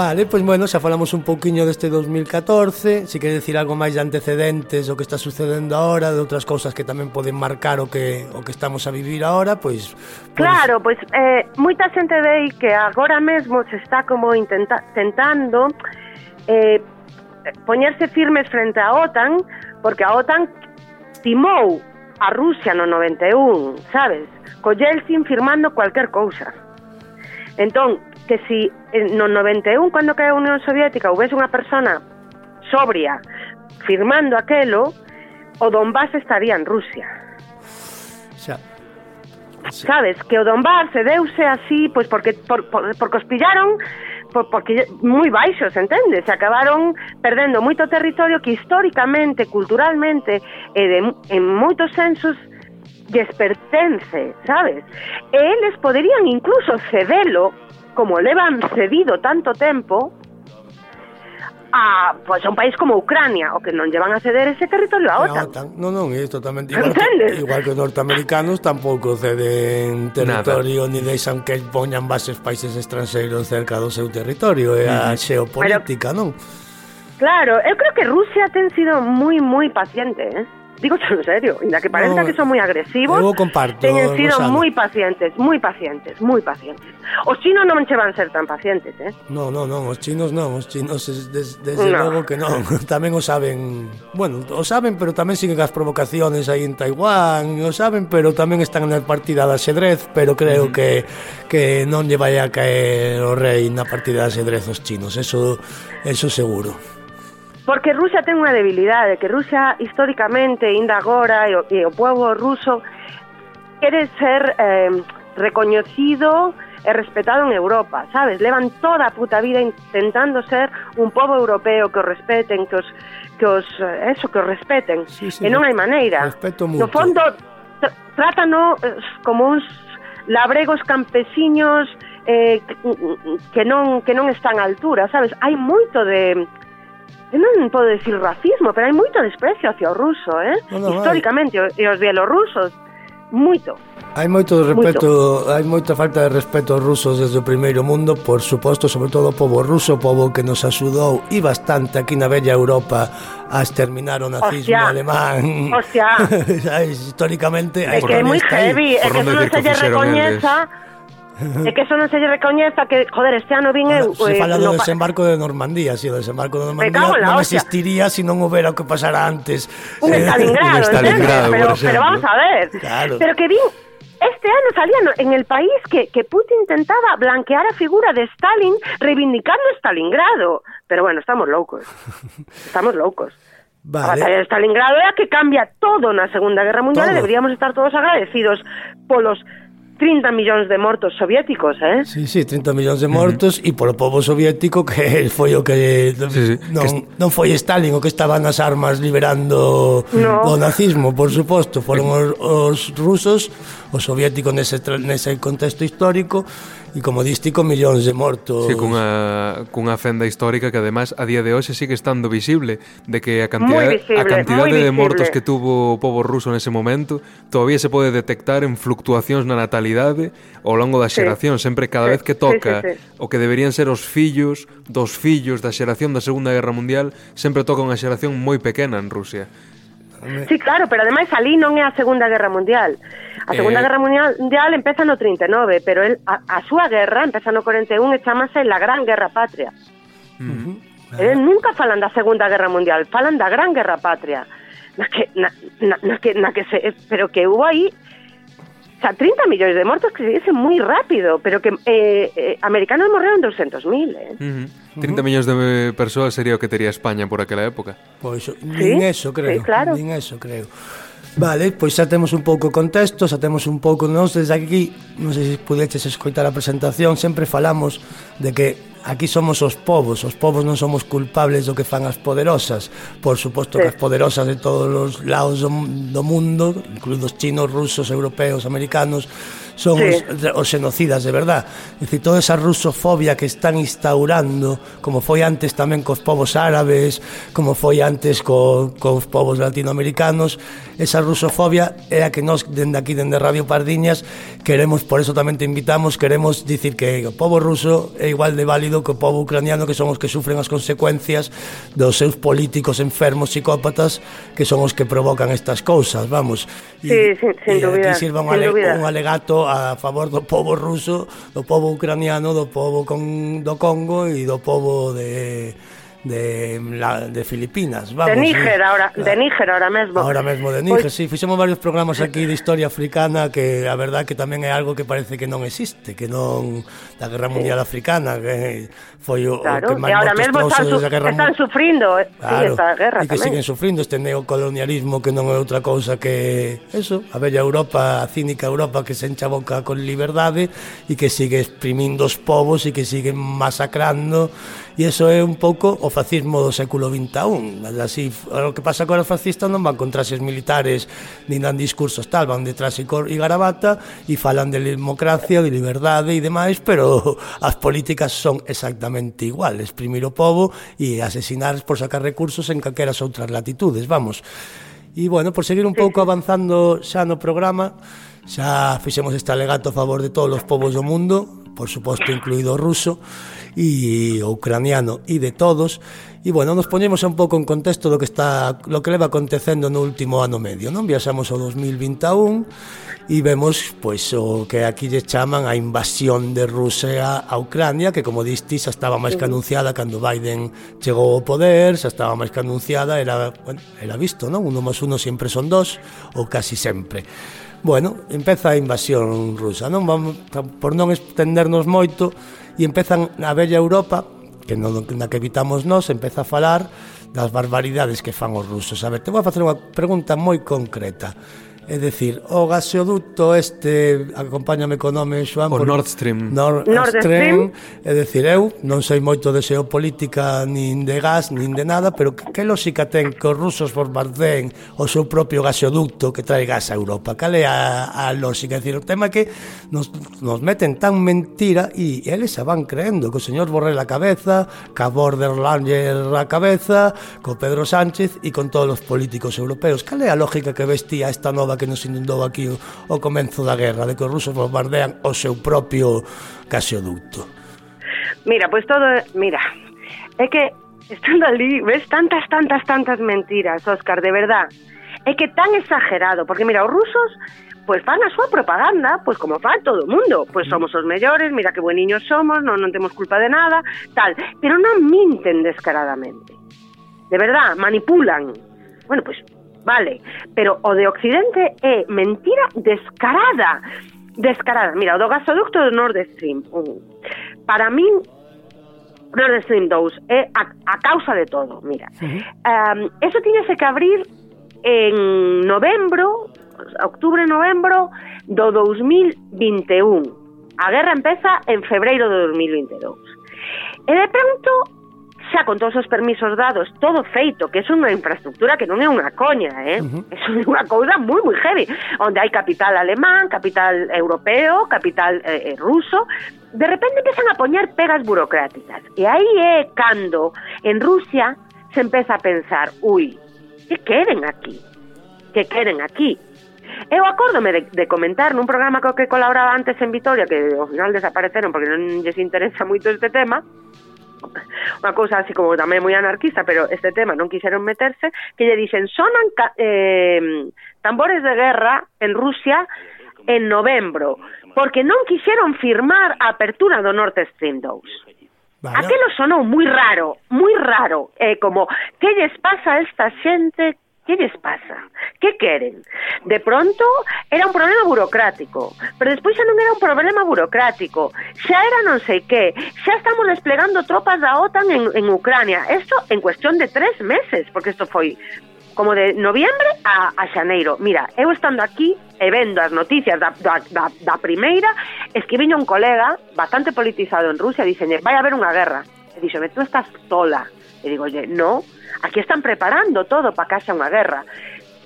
Vale, pois bueno, xa falamos un pouquiño deste 2014 Se quere decir algo máis de antecedentes O que está sucedendo agora De outras cousas que tamén poden marcar o que, o que estamos a vivir agora pois, pois... Claro, pois eh, moita xente vei que agora mesmo se está como intenta, tentando eh, poñerse firmes frente á OTAN Porque a OTAN timou a Rusia no 91, sabes? Co Yeltsin firmando cualquier cousa Entón, que si no 91 cando cae a Unión Soviética houvese unha persona sobria firmando aquelo, o Donbass estaría en Rusia. Xa. Sí. Sabes, que o Donbass se deuse así, pois porque por, por, porque os pillaron por, porque moi baixos, entendes? Se acabaron perdendo moito territorio que históricamente, culturalmente e de, en moitos sensos lles pertence, sabes? E eles poderían incluso cedelo como levan cedido tanto tempo a pois, a un país como Ucrania, o que non llevan a ceder ese territorio a OTAN. A OTAN. Non, non, é totalmente igual. Entendes? Que, igual que os norteamericanos tampouco ceden territorio Nada. ni deixan que poñan bases países estranxeiros cerca do seu territorio, é a xeopolítica, Pero, non? Claro, eu creo que Rusia ten sido moi moi paciente, eh? digo en serio, ya que parezca no, que son muy agresivos, eu comparto, teñen sido Rosana. moi pacientes, moi pacientes, moi pacientes. Os chinos non che van ser tan pacientes, eh? No, no, non, os chinos non, os chinos des, desde no. logo que non, tamén o saben, bueno, o saben, pero tamén siguen as provocaciones aí en Taiwán, o saben, pero tamén están na partida de ajedrez, pero creo uh -huh. que que non lle vai a caer o rei na partida de ajedrez os chinos, eso eso seguro. Porque Rusia ten unha debilidade, que Rusia históricamente, ainda agora, e o, e o povo ruso quere ser eh, recoñecido e respetado en Europa, sabes? Levan toda a puta vida intentando ser un pobo europeo que os respeten, que os que os eh, eso que os respeten. Sí, sí, e non hai maneira. Respeto mucho. No fondo tr trátano eh, como uns labregos campesiños eh, que non que non están a altura, sabes? Hai moito de eu non podo decir racismo, pero hai moito desprecio hacia o ruso, eh? No, no, Históricamente, e os bielorrusos, moito. Hai moito respeto, hai moita falta de respeto aos rusos desde o primeiro mundo, por suposto, sobre todo o povo ruso, o povo que nos axudou e bastante aquí na bella Europa a exterminar o nazismo hostia, alemán. Hostia. históricamente, é que é moi heavy, é que se non se lle recoñeza É que eso non se lle recoñeza que, joder, este ano vin eu se eh, fala do no desembarco de Normandía, si o desembarco de Normandía en la non existiría se non houbera o que pasara antes. un Eh, Stalingrado, un Stalingrado, ¿entiendes? pero, por vamos a ver. Claro. Pero que vin este ano salía no- en el país que, que Putin intentaba blanquear a figura de Stalin reivindicando Stalingrado. Pero bueno, estamos loucos. Estamos loucos. A batalla Vale. de Stalingrado é a que cambia todo na Segunda Guerra Mundial Todo. e deberíamos estar todos agradecidos polos 30 millóns de mortos soviéticos, eh? Sí, sí, 30 millóns de mortos uh -huh. e polo povo soviético que foi o que sí, sí. non, que... non foi Stalin o que estaban as armas liberando no. o nazismo, por suposto, foron os, os rusos, os soviéticos nese, nese contexto histórico e como diste con millóns de mortos. Sí, cunha, cunha fenda histórica que además a día de hoxe sigue estando visible de que a cantidade, visible, a cantidade de mortos que tuvo o povo ruso nese momento todavía se pode detectar en fluctuacións na natalidade ao longo da xeración, sí. sempre cada sí. vez que toca sí, sí, sí. o que deberían ser os fillos dos fillos da xeración da Segunda Guerra Mundial sempre toca unha xeración moi pequena en Rusia. Sí, claro, pero ademais ali non é a Segunda Guerra Mundial. A Segunda eh... Guerra Mundial empeza no 39, pero el, a, a súa guerra empeza no 41 e chamase la Gran Guerra Patria. Uh -huh. Eh, nunca falan da Segunda Guerra Mundial, falan da Gran Guerra Patria. Na que, na, na, na que, na que se, pero que hubo aí O sea, 30 millóns de mortos que se dice moi rápido, pero que eh, eh, americanos morreron 200.000, eh. Uh -huh. 30 millóns de persoas sería o que tería España por aquela época. Pois, ¿Sí? nin eso creo, sí, claro. nin eso creo. Vale, pois xa temos un pouco contexto, xa temos un pouco nós desde aquí, non sei se pudeches escoitar a presentación, sempre falamos de que Aquí somos os povos, os povos non somos culpables do que fan as poderosas. Por suposto que as poderosas de todos os lados do, do mundo, incluídos chinos, rusos, europeos, americanos, son sí. os, os xenocidas, de verdad. É dicir, toda esa rusofobia que están instaurando, como foi antes tamén cos povos árabes, como foi antes co, cos povos latinoamericanos, esa rusofobia é a que nós, dende aquí, dende Radio Pardiñas, queremos, por eso tamén te invitamos, queremos dicir que o povo ruso é igual de válido que o povo ucraniano, que son os que sufren as consecuencias dos seus políticos enfermos psicópatas, que son os que provocan estas cousas, vamos. Sí, sí, sin, sin e dúbida, aquí sirva un, ale, un alegato a favor do povo ruso, do povo ucraniano, do povo con, do Congo e do povo de de, la, de Filipinas, vamos. De Níger, eh, ahora, de ah. Níger ahora mesmo. Ahora mesmo de Níger, pues... sí, fixemos varios programas aquí de historia africana que a verdad que tamén é algo que parece que non existe, que non da Guerra Mundial sí. Africana, que foi o, claro, o que máis ahora mesmo están, su, guerra... están sufrindo eh, claro, sí, esta guerra e que tamén. siguen sufrindo este neocolonialismo que non é outra cousa que eso, a bella Europa, a cínica Europa que se encha boca con liberdade e que sigue exprimindo os povos e que sigue masacrando E iso é un pouco o fascismo do século XXI. Así, o que pasa con os fascistas non van con traxes militares, nin dan discursos tal, van de traxe e garabata e falan de democracia, de liberdade e demais, pero as políticas son exactamente igual, exprimir o povo e asesinar por sacar recursos en calqueras outras latitudes, vamos. E, bueno, por seguir un pouco avanzando xa no programa, xa fixemos este alegato a favor de todos os povos do mundo, por suposto incluído o ruso, e ucraniano e de todos e bueno, nos ponemos un pouco en contexto do que está lo que leva acontecendo no último ano medio, non? Viaxamos ao 2021 e vemos pois o que aquí lle chaman a invasión de Rusia a Ucrania, que como diste, xa estaba máis que anunciada cando Biden chegou ao poder, xa estaba máis que anunciada, era, bueno, era visto, non? Uno máis uno sempre son dos, ou casi sempre. Bueno, empeza a invasión rusa, non vamos por non extendernos moito, e empezan a bella Europa, que non na que evitamos nós, empeza a falar das barbaridades que fan os rusos. A ver, te vou facer unha pregunta moi concreta. É dicir, o gaseoducto este, acompáñame co nome, Xoan, o por, Nord Stream. Nord, Nord Stream, é dicir, eu non sei moito de xeopolítica nin de gas, nin de nada, pero que, que lógica ten que os rusos bombardeen o seu propio gaseoducto que trae gas a Europa? Cal é a, a lógica? É dicir, o tema é que nos, nos meten tan mentira e eles se van creendo, que o señor Borrell a cabeza, ca Borderlander a cabeza, co Pedro Sánchez e con todos os políticos europeos. Cal é a lógica que vestía esta nova que nos inundou aquí o, o comenzo da guerra, de que os rusos bombardean o seu propio gaseoducto. Mira, pois todo, mira, é que estando ali ves tantas, tantas, tantas mentiras, Óscar, de verdad. É que tan exagerado, porque mira, os rusos pois fan a súa propaganda, pois como fan todo o mundo, pois somos os mellores, mira que boniños somos, non, non temos culpa de nada, tal, pero non minten descaradamente. De verdad, manipulan. Bueno, pois vale, pero o de Occidente é mentira descarada, descarada. Mira, o do gasoducto do Nord Stream Para min, Nord Stream 2 é a, a causa de todo, mira. Sí. Um, eso tiñese que abrir en novembro, octubre, novembro do 2021. A guerra empeza en febreiro do 2022. E de pronto xa con todos os permisos dados, todo feito, que é unha infraestructura que non é unha coña, eh? Uh -huh. É unha cousa moi moi heavy, onde hai capital alemán, capital europeo, capital eh, eh ruso, de repente empezan a poñer pegas burocráticas. E aí é cando en Rusia se empeza a pensar, ui, que queren aquí? Que queren aquí? Eu acórdome de, de comentar nun programa co que colaboraba antes en Vitoria, que ao final desapareceron porque non lles interesa moito este tema, unha cousa así como tamén moi anarquista, pero este tema non quixeron meterse, que lle dixen, sonan eh, tambores de guerra en Rusia en novembro, porque non quixeron firmar a apertura do Norte Stream 2. Vale. Aquelo sonou moi raro, moi raro. Eh, como, que lles pasa a esta xente que les pasa? ¿Qué queren? De pronto era un problema burocrático, pero despois xa non era un problema burocrático, xa era non sei que, xa estamos desplegando tropas da OTAN en, en Ucrania, esto en cuestión de tres meses, porque isto foi como de noviembre a, a xaneiro. Mira, eu estando aquí e vendo as noticias da, da, da, da primeira, es que viña un colega bastante politizado en Rusia, dixenlle, vai haber unha guerra. E dixome, tú estás sola, E digolle, no, aquí están preparando todo para que haxa unha guerra.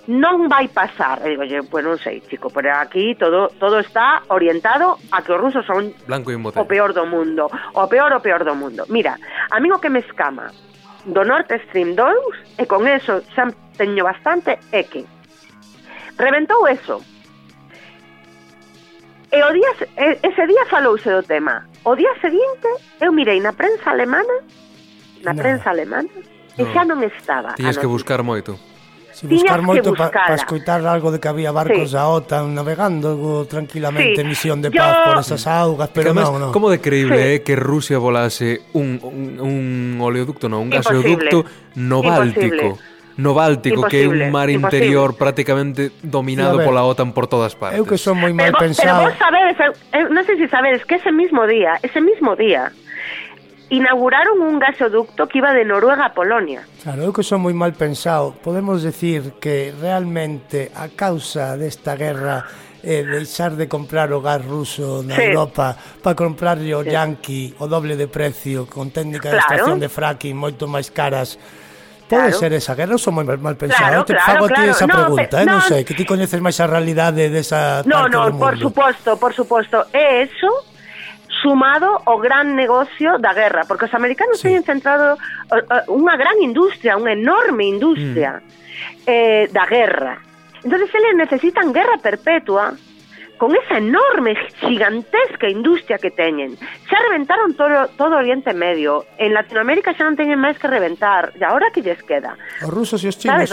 Non vai pasar. E digo, pues non sei, chico, pero aquí todo todo está orientado a que os rusos son Blanco e o peor do mundo. O peor, o peor do mundo. Mira, a mí o que me escama do Norte Stream 2, e con eso xa teño bastante, é que reventou eso, E o día, ese día falouse do tema. O día seguinte, eu mirei na prensa alemana na Nada. prensa alemana no. e xa non estaba. Tiñes que buscar moito. Si buscar moito para pa escoitar algo de que había barcos sí. da OTAN navegando tranquilamente sí. misión de paz Yo... por esas augas, pero non, non. No. Como de creíble sí. eh, que Rusia volase un, un, un oleoducto, non, un gasoducto no Imposible. Báltico no Báltico, imposible, que é un mar interior imposible. prácticamente dominado ver, pola OTAN por todas partes. Eu que son moi mal pero, pensado. Pero vos sabedes, non sei se sabedes, que ese mismo día, ese mismo día, inauguraron un gasoducto que iba de Noruega a Polonia. Claro, eu que son moi mal pensado, podemos decir que realmente a causa desta guerra eh, deixar de comprar o gas ruso na sí. Europa para comprarlle o sí. yanqui o doble de precio con técnica de claro. estación de fracking moito máis caras Pode claro. ser esa guerra, son moi mal pensado. Claro, te claro, fago claro. a ti esa no, pregunta, eh? non no, sei, que ti coñeces máis a realidade desa no, parte no, do mundo. Non, non, por suposto, por suposto. E eso sumado ao gran negocio da guerra, porque os americanos sí. teñen centrado unha gran industria, unha enorme industria mm. eh, da guerra. Entonces eles necesitan guerra perpetua con esa enorme, gigantesca industria que teñen. Xa reventaron todo, todo Oriente Medio. En Latinoamérica xa non teñen máis que reventar. E agora que lles queda? Os rusos e os chinos. ¿Sabes?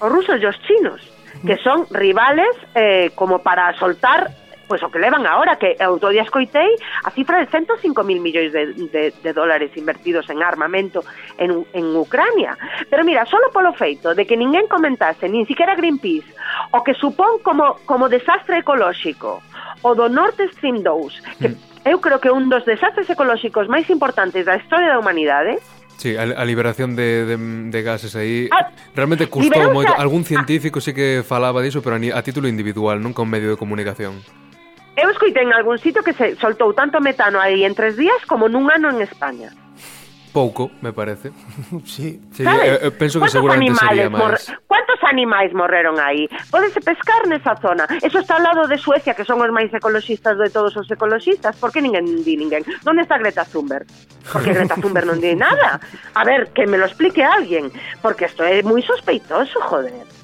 Os rusos e os chinos, que son rivales eh, como para soltar pois o que levan agora, que eu do día escoitei a cifra de 105.000 millóns de, de, de dólares invertidos en armamento en, en Ucrania. Pero mira, solo polo feito de que ninguén comentase, nin siquiera Greenpeace, o que supón como, como desastre ecolóxico, o do Nord Stream 2, que mm. eu creo que un dos desastres ecolóxicos máis importantes da historia da humanidade, Sí, a, a liberación de, de, de gases aí ah, realmente custou moito. Algún ah. científico ah, sí que falaba diso, pero a, a título individual, nunca un medio de comunicación. Eu escoitei en algún sitio que se soltou tanto metano aí en tres días como nun ano en España. Pouco, me parece. sí. eu, eu penso que seguramente sería máis. ¿Cuántos animais morreron aí? Pódese pescar nesa zona. Eso está ao lado de Suecia, que son os máis ecologistas de todos os ecologistas. Por que ninguén di ninguén? Onde está Greta Thunberg? Porque Greta Thunberg non di nada. A ver, que me lo explique alguén. Porque isto é moi sospeitoso, joder.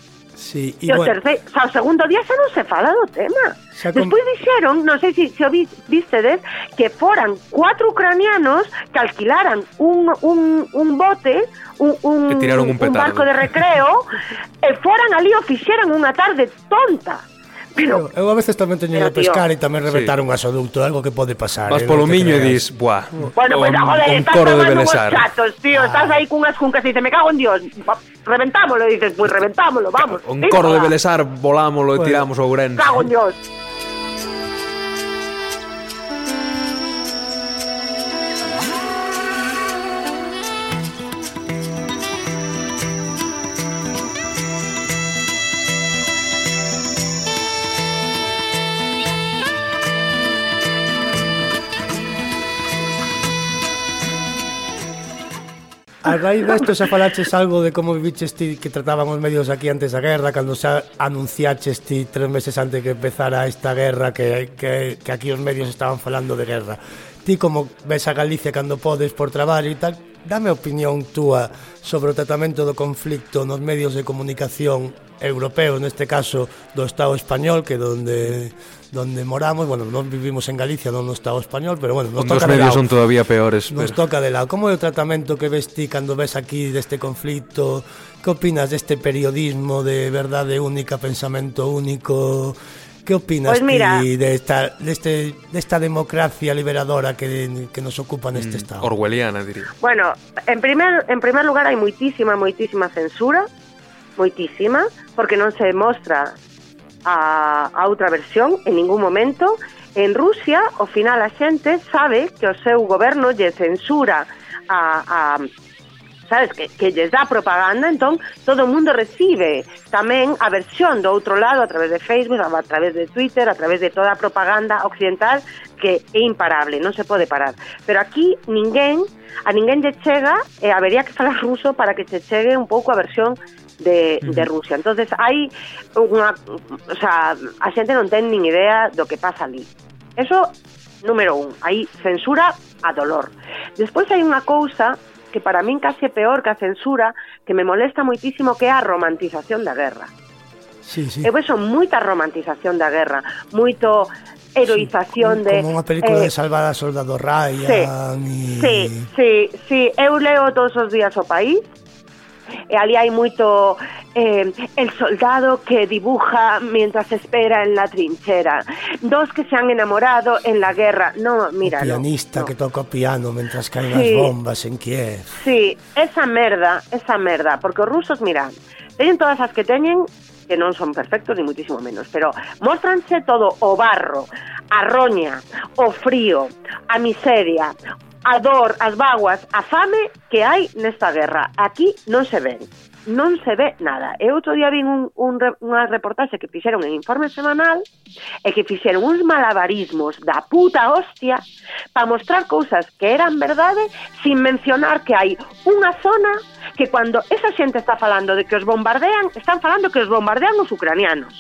Sí, e, o, bueno. terceiro, o segundo día xa non se fala do tema. Xa com... Despois dixeron, non sei se, se o vistedes, que foran cuatro ucranianos que alquilaran un, un, un bote, un, un, un, un barco de recreo, e foran ali o fixeran unha tarde tonta. pero Eu, a veces tamén teño que pescar e tamén reventar sí. un gasoducto, algo que pode pasar. Vas eh, polo miño e dis, buah, bueno, pues, joder, un coro de Belesar. Chatos, tío, ah. Estás aí cunhas cuncas e dices, me cago en Dios, reventámoslo, e dices, pues, reventámoslo, vamos. Un coro de Belesar, volámoslo e bueno. tiramos o Ourense. Cago en Dios. A raíz desto xa falaches algo de como viviches ti que trataban os medios aquí antes da guerra, cando xa anunciaches ti tres meses antes que empezara esta guerra que, que, que aquí os medios estaban falando de guerra ti como ves a Galicia cando podes por traballo e tal, dame opinión túa sobre o tratamento do conflicto nos medios de comunicación europeos, neste caso do Estado español, que donde donde moramos, bueno, non vivimos en Galicia, non no Estado español, pero bueno, nos toca medios de lado. son todavía peores. Nos pero... toca de lado. Como é o tratamento que ves ti cando ves aquí deste conflicto? Que opinas deste periodismo de verdade única, pensamento único? Que opinas pues mira, ti desta, de deste, desta democracia liberadora que, que nos ocupa neste mm, Estado? Orwelliana, diría. Bueno, en primer, en primer lugar hai moitísima, moitísima censura, moitísima, porque non se mostra a, a outra versión en ningún momento. En Rusia, ao final, a xente sabe que o seu goberno lle censura a, a sabes, que, que lles dá propaganda, entón todo o mundo recibe tamén a versión do outro lado a través de Facebook, a través de Twitter, a través de toda a propaganda occidental que é imparable, non se pode parar. Pero aquí ninguén, a ninguén lle chega e habería que falar ruso para que se chegue un pouco a versión de, de Rusia. Entonces hai unha, o sea, a xente non ten nin idea do que pasa ali. Eso número un, hai censura a dolor. Despois hai unha cousa que para min case peor que a censura, que me molesta moitísimo que é a romantización da guerra. Sí, sí. Eu vexo moita romantización da guerra, moito heroización sí, como de... Como unha película eh, de salvar a soldado Ryan sí, e... Sí, sí, sí, eu leo todos os días o país, Eh, e ali hai moito eh, el soldado que dibuja mientras espera en la trinchera, dos que se han enamorado en la guerra, no, mira, o pianista no, no. que toca o piano mentras caen sí, as bombas en Kiev. Sí, esa merda, esa merda, porque os rusos, mira, teñen todas as que teñen que non son perfectos ni muitísimo menos, pero mostranse todo o barro, a roña, o frío, a miseria, a dor, as vaguas, a fame que hai nesta guerra. Aquí non se ven non se ve nada. E outro día vin un, un, unha reportaxe que fixeron en informe semanal e que fixeron uns malabarismos da puta hostia para mostrar cousas que eran verdade sin mencionar que hai unha zona que cando esa xente está falando de que os bombardean, están falando que os bombardean os ucranianos.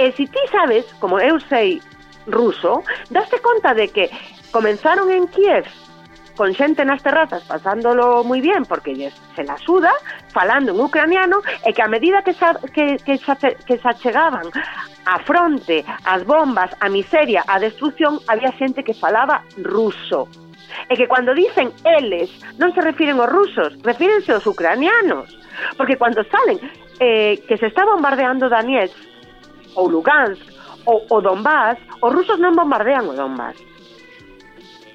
E se ti sabes, como eu sei ruso, daste conta de que comenzaron en Kiev con xente nas terrazas pasándolo moi bien porque lles se la suda, falando en ucraniano, e que a medida que sa, que, que, sa, que se chegaban a fronte, as bombas, a miseria, a destrucción, había xente que falaba ruso. E que cando dicen eles, non se refiren aos rusos, refírense aos ucranianos. Porque cando salen eh, que se está bombardeando Donetsk ou Lugansk ou o Donbass, os rusos non bombardean o Donbass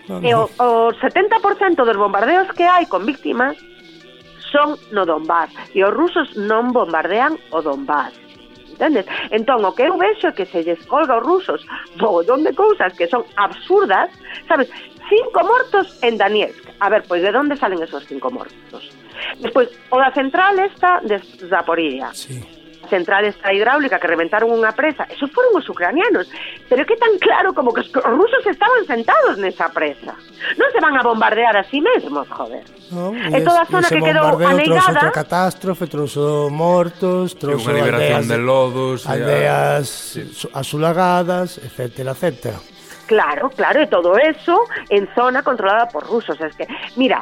No, e o, o 70% dos bombardeos que hai con víctimas son no Donbass e os rusos non bombardean o Donbass entendes? Entón, o que eu vexo é que se lles colga aos rusos mogollón de cousas que son absurdas, sabes? Cinco mortos en Donetsk. A ver, pois de onde salen esos cinco mortos? Despois, o da central esta de Zaporilla. Sí central esta hidráulica que reventaron unha presa, esos foron os ucranianos. Pero é que tan claro como que os rusos estaban sentados nesa presa. Non se van a bombardear a sí mesmos, joder. No, e toda a zona que quedou aneigada... Trouxe catástrofe, trouxe mortos, trouxe aldeas, de lodos, aldeas sí. asulagadas, etcétera, etcétera. Claro, claro, e todo eso en zona controlada por rusos. Es que, mira,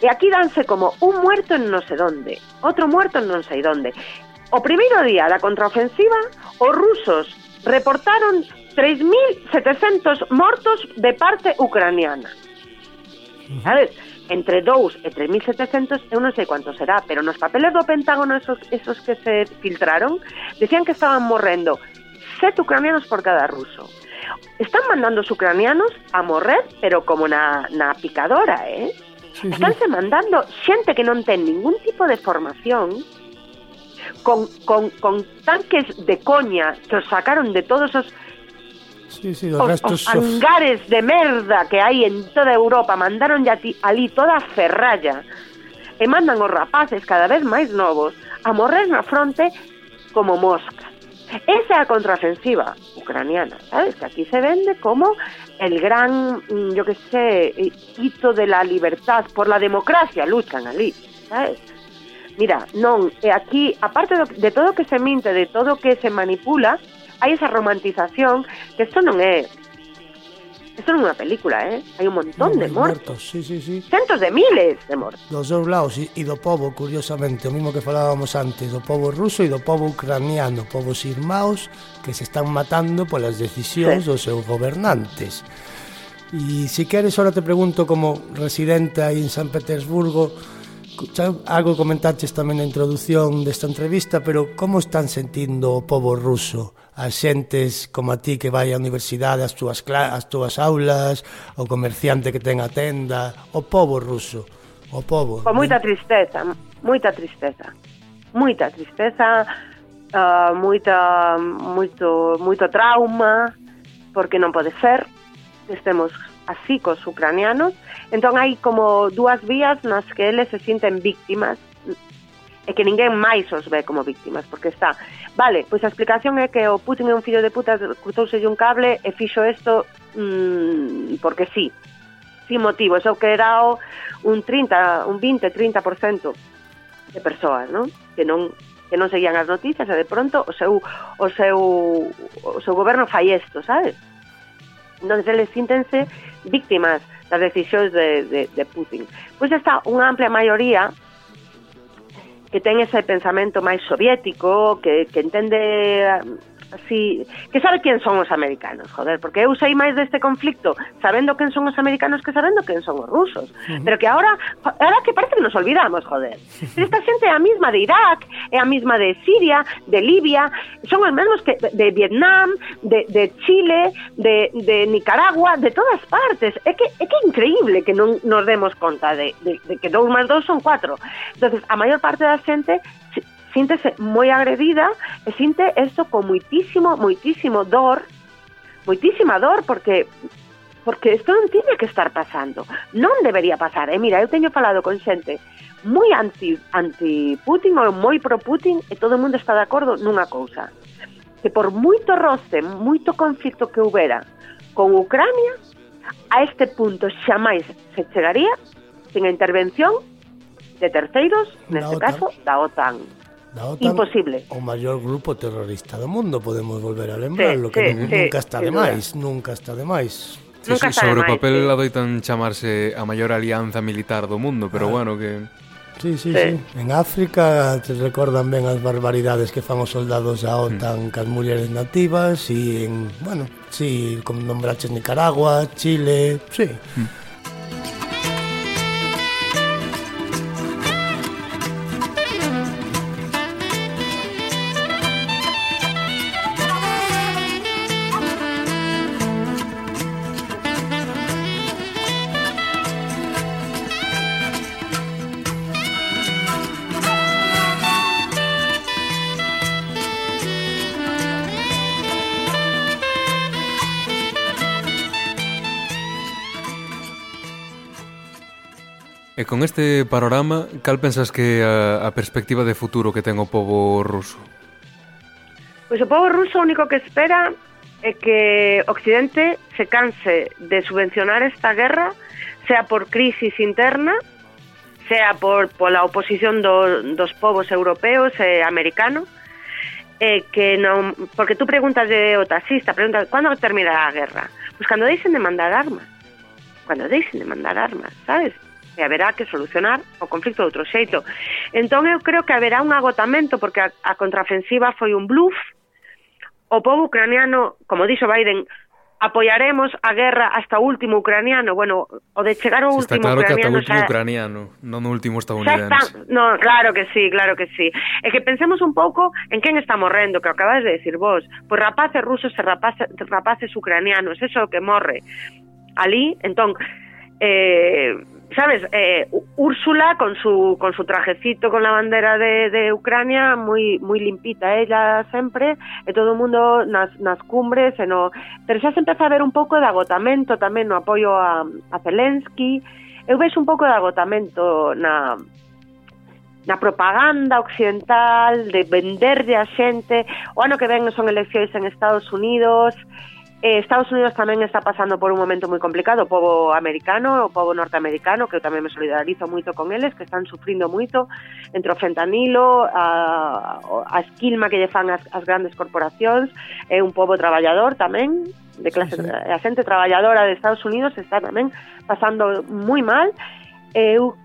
E aquí danse como un muerto en no sé dónde, outro muerto en non sei dónde. O primeiro día da contraofensiva, os rusos reportaron 3.700 mortos de parte ucraniana. Sabes? Entre 2 e 3.700, eu non sei cuánto será, pero nos papeles do Pentágono esos, esos que se filtraron, decían que estaban morrendo sete ucranianos por cada ruso. Están mandando os ucranianos a morrer, pero como na, na picadora, eh? Sí, sí. Estánse mandando xente que non ten ningún tipo de formación, con, con, con tanques de coña que os sacaron de todos os, Sí, sí, os os, restos os hangares de merda que hai en toda Europa mandaron ya ali toda a ferralla e mandan os rapaces cada vez máis novos a morrer na fronte como moscas. Esa é a contraofensiva ucraniana, ¿sabes? Que aquí se vende como el gran, yo que sé, hito de la libertad, por la democracia luchan ali, ¿sabes? Mira, non, e aquí, aparte do, de todo o que se minte, de todo o que se manipula, hai esa romantización que isto non é Isto non é unha película, eh? Hai un montón no, de mortos. mortos. Sí, sí, sí. Centos de miles de mortos. Dos dous lados, e, e do povo, curiosamente, o mismo que falábamos antes, do povo ruso e do povo ucraniano, povos irmãos que se están matando polas decisións sí. dos seus gobernantes. E se queres, ahora te pregunto como residente aí en San Petersburgo, xa algo comentaches tamén na introdución desta entrevista, pero como están sentindo o povo ruso? As xentes como a ti que vai á universidade, as túas, as túas aulas, o comerciante que ten a tenda, o povo ruso, o povo. Con moita tristeza, moita tristeza, moita tristeza, uh, moita, moito, moito trauma, porque non pode ser, estemos así cos ucranianos, Entón hai como dúas vías nas que eles se sinten víctimas e que ninguén máis os ve como víctimas, porque está, vale, pois a explicación é que o Putin é un fillo de puta, cruzouse un cable e fixo isto mmm, porque sí, sin motivo, eso que era o, un 30, un 20, 30% de persoas, non? Que non que non seguían as noticias e de pronto o seu o seu o seu goberno fai isto, sabes? Entonces eles síntense víctimas das decisións de, de, Putin. Pois está unha amplia maioría que ten ese pensamento máis soviético, que, que entende así, que sabe quen son os americanos, joder, porque eu sei máis deste conflicto sabendo quen son os americanos que sabendo quen son os rusos, uh -huh. pero que ahora ahora que parece que nos olvidamos, joder. Pero esta xente é a mesma de Irak, é a mesma de Siria, de Libia, son os mesmos que de Vietnam, de, de Chile, de, de Nicaragua, de todas partes. É que é que é increíble que non nos demos conta de, de, de que 2 máis 2 son 4. Entonces, a maior parte da xente síntese moi agredida e sinte isto con moitísimo, moitísimo dor, moitísima dor, porque porque isto non tiña que estar pasando, non debería pasar. E mira, eu teño falado con xente moi anti, anti Putin ou moi pro Putin e todo o mundo está de acordo nunha cousa, que por moito roce, moito conflicto que houbera con Ucrania, a este punto xamais se chegaría sin a intervención de terceiros, neste caso da OTAN da OTAN, imposible. O maior grupo terrorista do mundo, podemos volver a lembrarlo, sí, que sí, nunca sí, está de máis, nunca está de máis. Sí, nunca sobre o papel sí. adoitan chamarse a maior alianza militar do mundo, pero ah. bueno, que... Sí, sí, sí, sí. En África te recordan ben as barbaridades que fan os soldados da hmm. OTAN mm. cas mulleres nativas e en, bueno, sí, como nombraches Nicaragua, Chile, sí. Mm. E con este panorama, cal pensas que a, a perspectiva de futuro que ten o povo ruso? Pois o povo ruso o único que espera é que Occidente se canse de subvencionar esta guerra, sea por crisis interna, sea por pola oposición do, dos povos europeos e americanos, e que non, porque tú preguntas de o taxista, preguntas, cando terminará a guerra? Pois pues cando deixen de mandar armas. Cando deixen de mandar armas, sabes? e haberá que solucionar o conflicto de outro xeito. Entón eu creo que haberá un agotamento porque a, a contraofensiva foi un bluff. O povo ucraniano, como dixo Biden, apoiaremos a guerra hasta o último ucraniano. Bueno, o de chegar ao último claro ucraniano... Está claro que hasta o último xa, ucraniano, non o último estadounidense. Está, no, claro que sí, claro que sí. E que pensemos un pouco en quen está morrendo, que acabas de decir vos. Pois rapaces rusos e rapaces, rapaces ucranianos, eso é o que morre. Ali, entón, eh, ¿sabes? Eh, Úrsula con su con su trajecito con la bandera de, de Ucrania muy muy limpita ella siempre. E todo o mundo nas, nas cumbres e no pero xa se empeza a ver un pouco de agotamento tamén no? Apoio a, a Zelensky. Eu vexo un pouco de agotamento na na propaganda occidental de venderlle a xente. O ano que ven son eleccións en Estados Unidos. Eh, Estados Unidos tamén está pasando por un momento moi complicado, o povo americano, o povo norteamericano, que eu tamén me solidarizo moito con eles, que están sufrindo moito entre o fentanilo, a, a esquilma que lle fan as, as grandes corporacións, é eh, un povo traballador tamén, de clase, sí, sí. a xente traballadora de Estados Unidos está tamén pasando moi mal, eu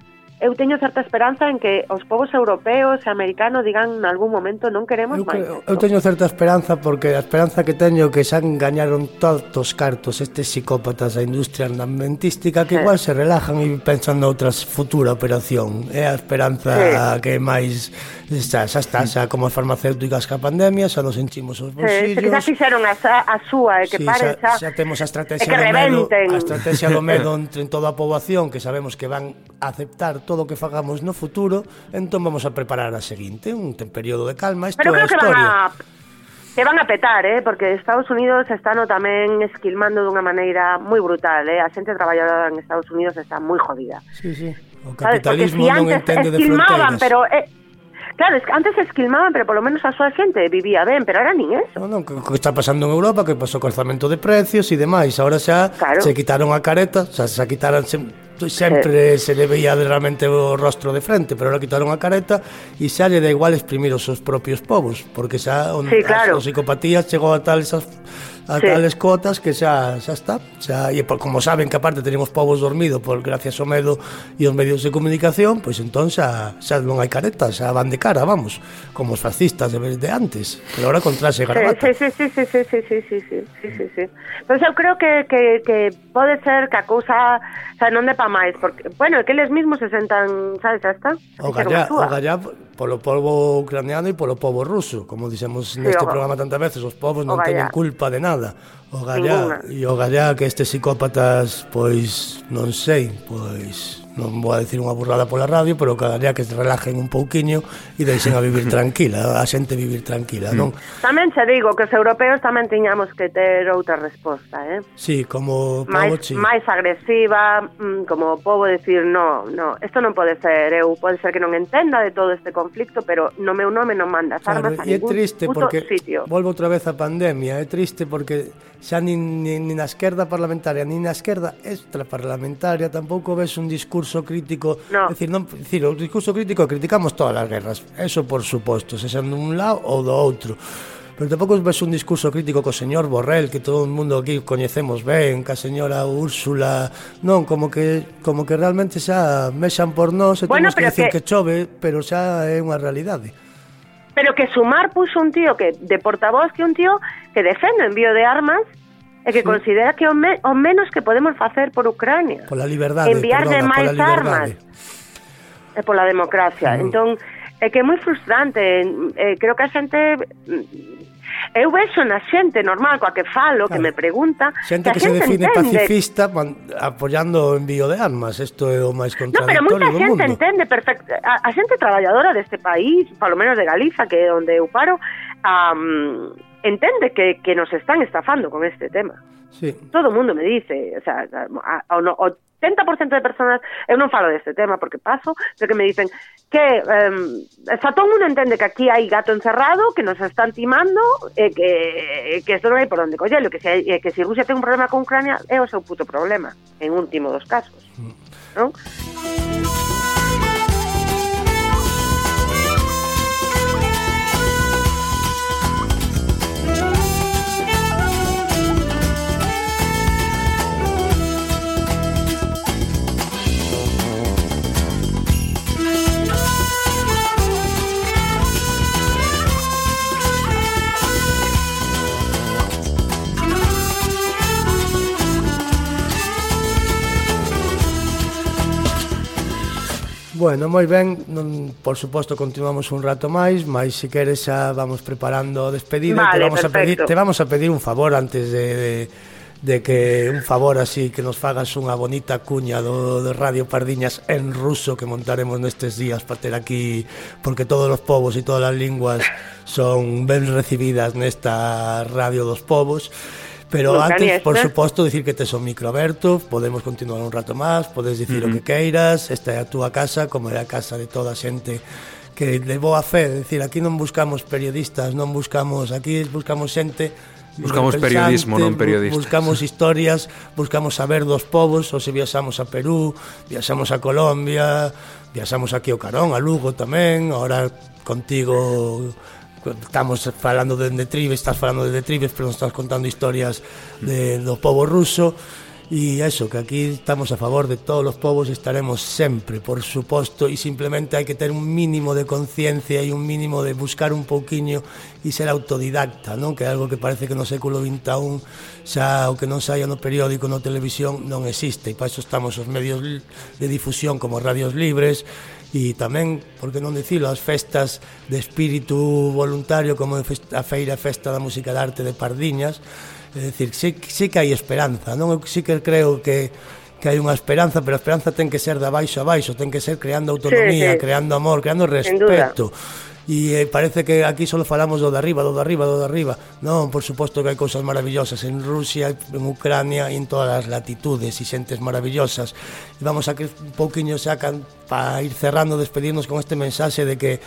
eu teño certa esperanza en que os povos europeos e americanos digan en algún momento non queremos eu, máis. Eu teño certa esperanza porque a esperanza que teño que xa engañaron tantos cartos estes psicópatas da industria armamentística que sí. igual se relajan e pensan noutras futura operación. É a esperanza sí. que máis xa, xa está, xa como as farmacéuticas que a pandemia, xa nos enchimos os bolsillos. Sí, xa fixeron a, a súa e que sí, pare xa, xa, xa temos a estrategia do medo, a estrategia do medo entre en toda a poboación que sabemos que van a aceptar todo todo o que fagamos no futuro, entón vamos a preparar a seguinte, un período de calma, isto é a historia. Que van a petar, eh? porque Estados Unidos está no tamén esquilmando dunha maneira moi brutal. Eh? A xente traballadora en Estados Unidos está moi jodida. Sí, sí. O capitalismo si non entende de fronteiras. Pero, eh, Claro, es que antes esquilmaban, pero polo menos a súa xente vivía ben, pero ahora nin eso. Non, non, que, que está pasando en Europa, que pasou co orzamento de precios e demais. Ahora xa claro. se quitaron a careta, xa se quitaran, se, sempre sí. se le veía realmente o rostro de frente, pero ahora quitaron a careta e xa lle da igual exprimir os seus propios povos, porque xa on, sí, claro. a psicopatía chegou a tal esas a sí. tales cotas que xa xa está, xa e por, como saben que aparte tenemos povos dormido por gracias ao medo e os medios de comunicación, pois entón xa, xa non hai careta, xa van de cara, vamos, como os fascistas de, de antes, pero agora contrase gravata. Sí, sí, sí, sí, sí, sí, sí, sí, sí, sí, sí. Pois eu creo que, que, que pode ser que a cousa xa non de pa máis, porque, bueno, que eles mismos se sentan, sabes, xa está. O gallá, o gallá polo povo ucraniano e polo povo ruso, como dixemos neste sí, o... programa tantas veces, os povos non teñen culpa de nada. O gallá, e o gallá que estes psicópatas, pois, non sei, pois, non vou a decir unha burrada pola radio, pero cada día que se relajen un pouquiño e deixen a vivir tranquila, a xente vivir tranquila, mm. non? Tamén xa digo que os europeos tamén tiñamos que ter outra resposta, eh? Sí, como máis, sí. máis agresiva, mm, como povo decir, no, no, isto non pode ser, eu pode ser que non entenda de todo este conflicto, pero no meu nome non manda as armas claro, a ningún é triste porque, sitio. Volvo outra vez a pandemia, é triste porque xa nin, nin, nin na esquerda parlamentaria nin na esquerda extraparlamentaria tampouco ves un discurso crítico no. decir, non, decir, o discurso crítico criticamos todas as guerras, eso por suposto se xa dun lado ou do outro pero tampouco ves un discurso crítico co señor Borrell, que todo o mundo aquí coñecemos ben, ca señora Úrsula, non, como que como que realmente xa mexan por nós e bueno, temos que decir que... que chove, pero xa é unha realidade. Pero que Sumar puxo un tío que de portavoz que un tío que defende o envío de armas e que sí. considera que o, me, o menos que podemos facer por Ucrania. Pola liberdade, enviar perdona, máis pola armas eh, e pola democracia. Mm. Entón, é que é moi frustrante. Eh, creo que a xente mm, eu vexo na xente normal coa que falo, claro. que me pregunta, xente que, que se define entende. pacifista apoiando o envío de armas, isto é o máis contradictorio no, pero moita xente mundo. entende perfecto, a, a xente traballadora deste país, palo menos de Galiza, que é onde eu paro, um, entende que, que nos están estafando con este tema. Sí. Todo o mundo me dice, o sea, a, a, no, o 80% de personas, eu non falo deste tema porque paso, pero que me dicen que um, xa todo mundo entende que aquí hai gato encerrado, que nos están timando, e que, que isto non hai por onde collelo, que se, hai- e que se Rusia ten un problema con Ucrania é o seu puto problema, en último dos casos. Non? Bueno, moi ben, non, por suposto continuamos un rato máis, mas se queres xa vamos preparando a despedida, vale, te vamos perfecto. a pedir, te vamos a pedir un favor antes de, de de que un favor así que nos fagas unha bonita cuña do, do Radio Pardiñas en ruso que montaremos nestes días para ter aquí porque todos os povos e todas as linguas son ben recibidas nesta Radio dos Povos Pero no, antes, esta. por suposto, dicir que tes o micro aberto, podemos continuar un rato máis, podes dicir uh -huh. o que queiras, esta é a túa casa, como é a casa de toda a xente que de boa fe, decir, aquí non buscamos periodistas, non buscamos, aquí buscamos xente Buscamos periodismo, non periodistas. Buscamos historias, buscamos saber dos povos, ou se viaxamos a Perú, viaxamos a Colombia, viaxamos aquí ao Carón, a Lugo tamén, ahora contigo estamos falando de, Detribes, estás falando de Tribes, pero nos estás contando historias de, do povo ruso, E eso, que aquí estamos a favor de todos los povos, estaremos sempre, por suposto, e simplemente hai que ter un mínimo de conciencia e un mínimo de buscar un pouquiño e ser autodidacta, non? Que é algo que parece que no século XXI xa o que non saia no periódico, no televisión, non existe. E para iso estamos os medios de difusión como radios libres, e tamén, por que non dicilo, as festas de espírito voluntario como a Feira Festa da Música de Arte de Pardiñas, é dicir, sí, sí que hai esperanza, non? Eu sí que creo que que hai unha esperanza, pero a esperanza ten que ser de abaixo a abaixo, ten que ser creando autonomía, sí, sí. creando amor, creando respeto e eh, parece que aquí só falamos do de arriba, do de arriba, do de arriba. Non, por suposto que hai cousas maravillosas en Rusia, en Ucrania e en todas as latitudes e xentes maravillosas. E vamos a que un pouquiño sacan para ir cerrando, despedirnos con este mensaxe de que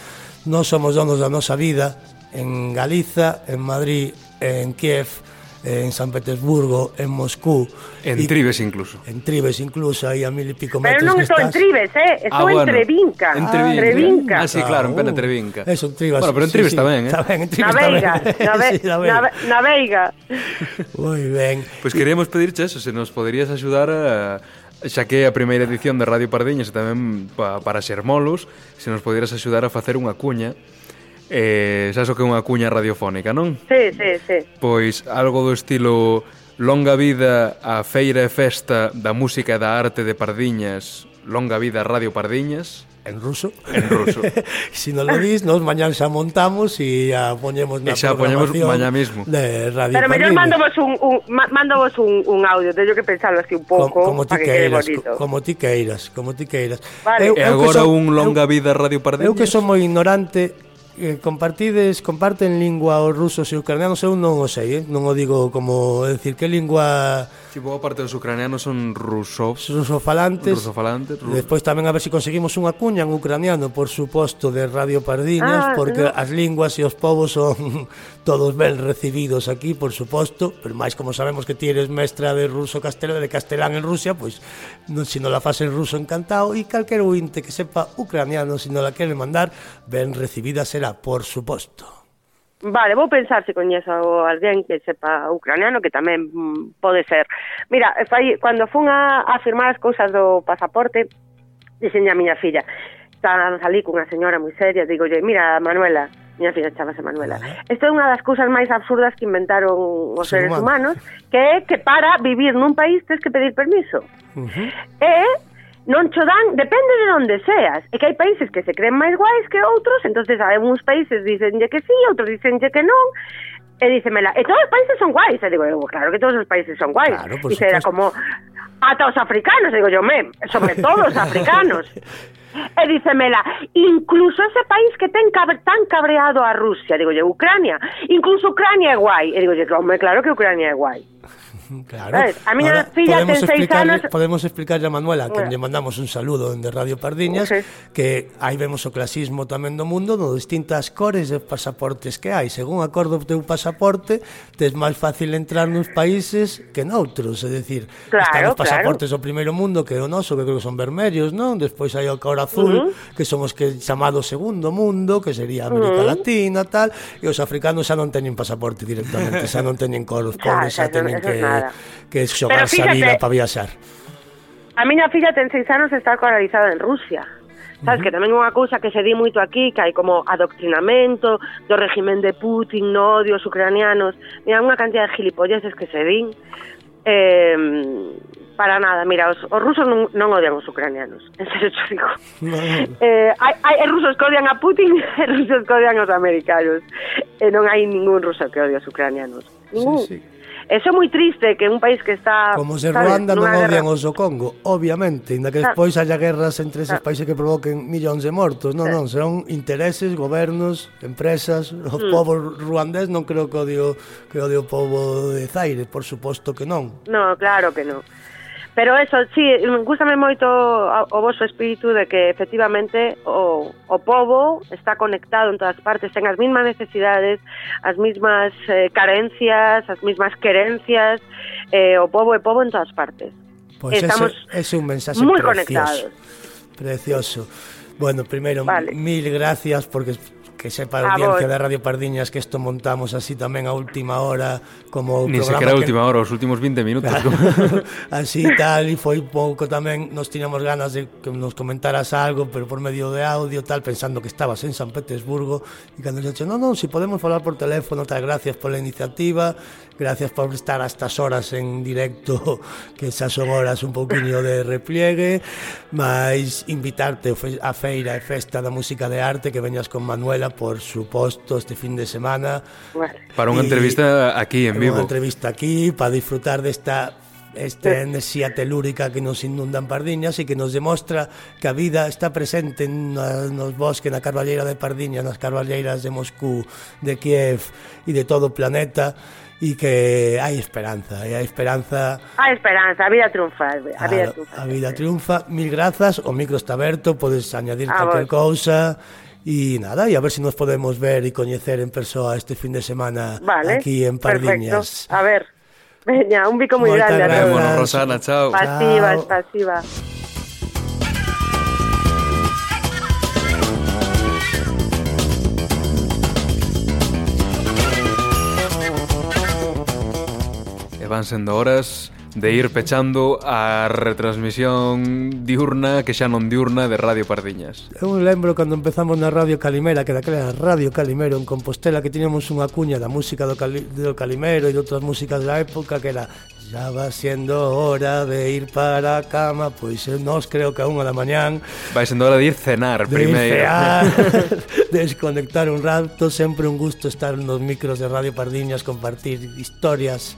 non somos donos da nosa vida en Galiza, en Madrid, en Kiev, en San Petersburgo, en Moscú. En y, Tribes incluso. En Tribes incluso, aí a mil e pico metros Pero non estou en Tribes, eh? Estou ah, bueno. en Trevinca. En Trevinca. Ah, Trevinca. ah sí, claro, en plena uh, Trevinca. Eso, en Tribes. Bueno, pero en Tribes sí, tamén, eh? Tamén, en Tribes na Veiga, tamén. Na, ve sí, na, Veiga. Na, Veiga. Moi ben. Pois pues queremos pedirche eso, se nos poderías axudar a eh, xa que a primeira edición de Radio Pardiñas e tamén pa, para Xermolos, se nos poderas axudar a facer unha cuña Eh, xa so que é unha cuña radiofónica, non? Sí, sí, sí. Pois algo do estilo Longa vida a feira e festa da música e da arte de Pardiñas, Longa vida Radio Pardiñas. En ruso. En ruso. si non lo dis, nos mañán xa montamos e a poñemos na e xa poñemos mañá mismo. De Radio Pero mellor mandovos un, un mandovos un, un audio, teño que pensalo así un pouco como, como ti que queiras, como ti queiras, como ti queiras. Vale. Eu, e agora son, un longa eu, vida Radio Pardiñas. Eu que son moi ignorante, eh, compartides, comparten lingua os rusos e ucranianos, eu non o sei, eh? non o digo como, é dicir, que lingua Si boa parte dos ucranianos son rusos rusofalantes. Rusofalantes. Rus... Despois tamén a ver se si conseguimos unha cuña en ucraniano, por suposto, de Radio Pardiñas, ah, porque no. as linguas e os povos son todos ben recibidos aquí, por suposto, pero máis como sabemos que ti eres mestra de ruso castelán, de castelán en Rusia, pois pues, non se non la faz en ruso encantado e calquer ointe que sepa ucraniano, se non la quere mandar, ben recibida será, por suposto. Vale, vou pensar se coñezo alguén que sepa ucraniano, que tamén mm, pode ser. Mira, eh, fai, cando fun a, a firmar as cousas do pasaporte, diseña a miña filla, están salí cunha señora moi seria, digo, mira, Manuela, miña filla chamase Manuela. Isto é unha das cousas máis absurdas que inventaron os seres humanos, que é que para vivir nun país tens que pedir permiso. Uh -huh. E non cho dan, depende de onde seas. É que hai países que se creen máis guais que outros, entonces hai uns países dicenlle que sí, outros dicenlle que non, e dícemela, e todos os países son guais, e digo, eu, claro que todos os países son guais. Claro, e era como, ata os africanos, e digo yo, me, sobre todo os africanos. E dícemela, incluso ese país que ten cabre, tan cabreado a Rusia, digo yo, Ucrania, incluso Ucrania é guai. E digo yo, claro que Ucrania é guai. Claro. A miña Ahora, filla ten seis anos... Podemos explicarle a Manuela, que bueno. lle mandamos un saludo de Radio Pardiñas, okay. que aí vemos o clasismo tamén do mundo, no distintas cores de pasaportes que hai. Según acordo o teu pasaporte, tes máis fácil entrar nos países que noutros. É dicir, claro, están os pasaportes claro. do primeiro mundo, que é o noso, que creo que son vermellos, non? Despois hai o cor azul, uh -huh. que son os que chamado segundo mundo, que sería América uh -huh. Latina, tal, e os africanos xa non teñen pasaporte directamente, xa non teñen coros, coros xa, xa, xa teñen que... Nada que es xogar fíjate, a para viaxar. A miña filla ten seis anos e está escolarizada en Rusia. Sabes, uh -huh. que tamén é unha cousa que se di moito aquí, que hai como adoctrinamento do régimen de Putin, no odio aos ucranianos, mira, unha cantidad de gilipolleces que se din, eh, para nada, mira, os, os rusos non, non odian os ucranianos, en serio te digo. No. Eh, hai, hai rusos que odian a Putin e rusos que odian os americanos, e non hai ningún ruso que odie os ucranianos. Ningún. Sí, sí. Eso é moi triste que un país que está... Como se Ruanda non odian os o Congo, obviamente, inda que despois haya guerras entre eses países que provoquen millóns de mortos. Non, non, serán intereses, gobernos, empresas, o mm. povo ruandés non creo que odio que odio o povo de Zaire, por suposto que non. No, claro que non. Pero eso, sí, gustame moito o vosso espírito de que efectivamente o, o povo está conectado en todas partes, ten as mesmas necesidades, as mesmas eh, carencias, as mesmas querencias, eh, o povo é povo en todas partes. Pois pues Estamos ese, ese un mensaje moi conectados. Precioso. Bueno, primeiro, vale. mil gracias porque que sepa a audiencia vos. da Radio Pardiñas que isto montamos así tamén a última hora como o Ni programa sequera a última hora, os últimos 20 minutos así tal, e foi pouco tamén nos tiñamos ganas de que nos comentaras algo, pero por medio de audio tal, pensando que estabas en San Petersburgo e cando nos dixo, non, non, si podemos falar por teléfono, tal, gracias pola iniciativa Gracias por estar a estas horas en directo, que xa son horas un pouquiño de repliegue, mas invitarte a feira e festa da música de arte que veñas con Manuela, por suposto, este fin de semana. Para unha entrevista aquí en vivo. Unha entrevista aquí, para disfrutar desta esta enerxía telúrica que nos inundan Pardiñas e que nos demostra que a vida está presente na, nos bosques, na Carballeira de Pardiñas, nas Carballeiras de Moscú, de Kiev e de todo o planeta e que hai esperanza, hai esperanza A esperanza, a vida triunfa, a vida Claro, triunfa. a vida triunfa. Mil grazas, o micro está aberto, podes añadir A cualquier vos. cousa e nada, e a ver se si nos podemos ver e coñecer en persoa este fin de semana Vale. aquí en Pardiñas. Perfecto. A ver. Veña, un bico moi grande. a gracias. Vámonos, Rosana, chao. Pasiva, Chao. pasiva. van sendo horas de ir pechando a retransmisión diurna que xa non diurna de Radio Pardiñas. Eu lembro cando empezamos na Radio Calimera, que daquela era Radio Calimero en Compostela, que tiñamos unha cuña da música do, Cali, do Calimero e de outras músicas da época que era Ya va sendo hora de ir para a cama Pois eh, nós creo que a unha da mañán Vai sendo hora de ir cenar de primeiro cear, Desconectar un rato Sempre un gusto estar nos micros de Radio Pardiñas Compartir historias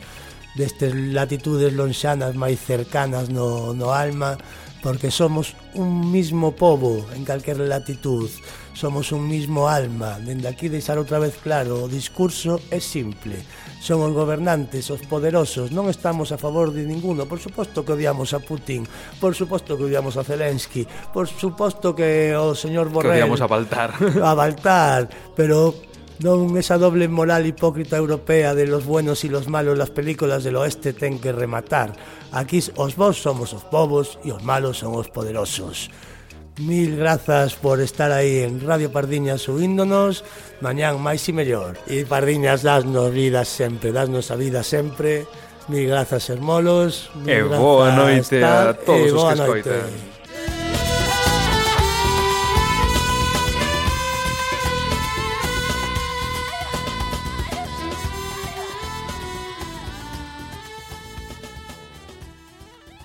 destes latitudes lonxanas máis cercanas no, no alma, porque somos un mismo povo en calquer latitud, somos un mismo alma. Dende aquí deixar outra vez claro, o discurso é simple. Son os gobernantes, os poderosos, non estamos a favor de ninguno. Por suposto que odiamos a Putin, por suposto que odiamos a Zelensky, por suposto que o señor Borrell... Que odiamos a Baltar. A Baltar, pero Non esa doble moral hipócrita europea de los buenos y los malos las películas del oeste ten que rematar. Aquí os vos somos os povos e os malos son os poderosos. Mil grazas por estar aí en Radio Pardiñas suíndonos Mañán máis e mellor. E Pardiñas dasnos vida sempre Dasnos a vida sempre. Mil grazas, hermolos. Mil E grazas, boa noite tal, a todos os que escoitan.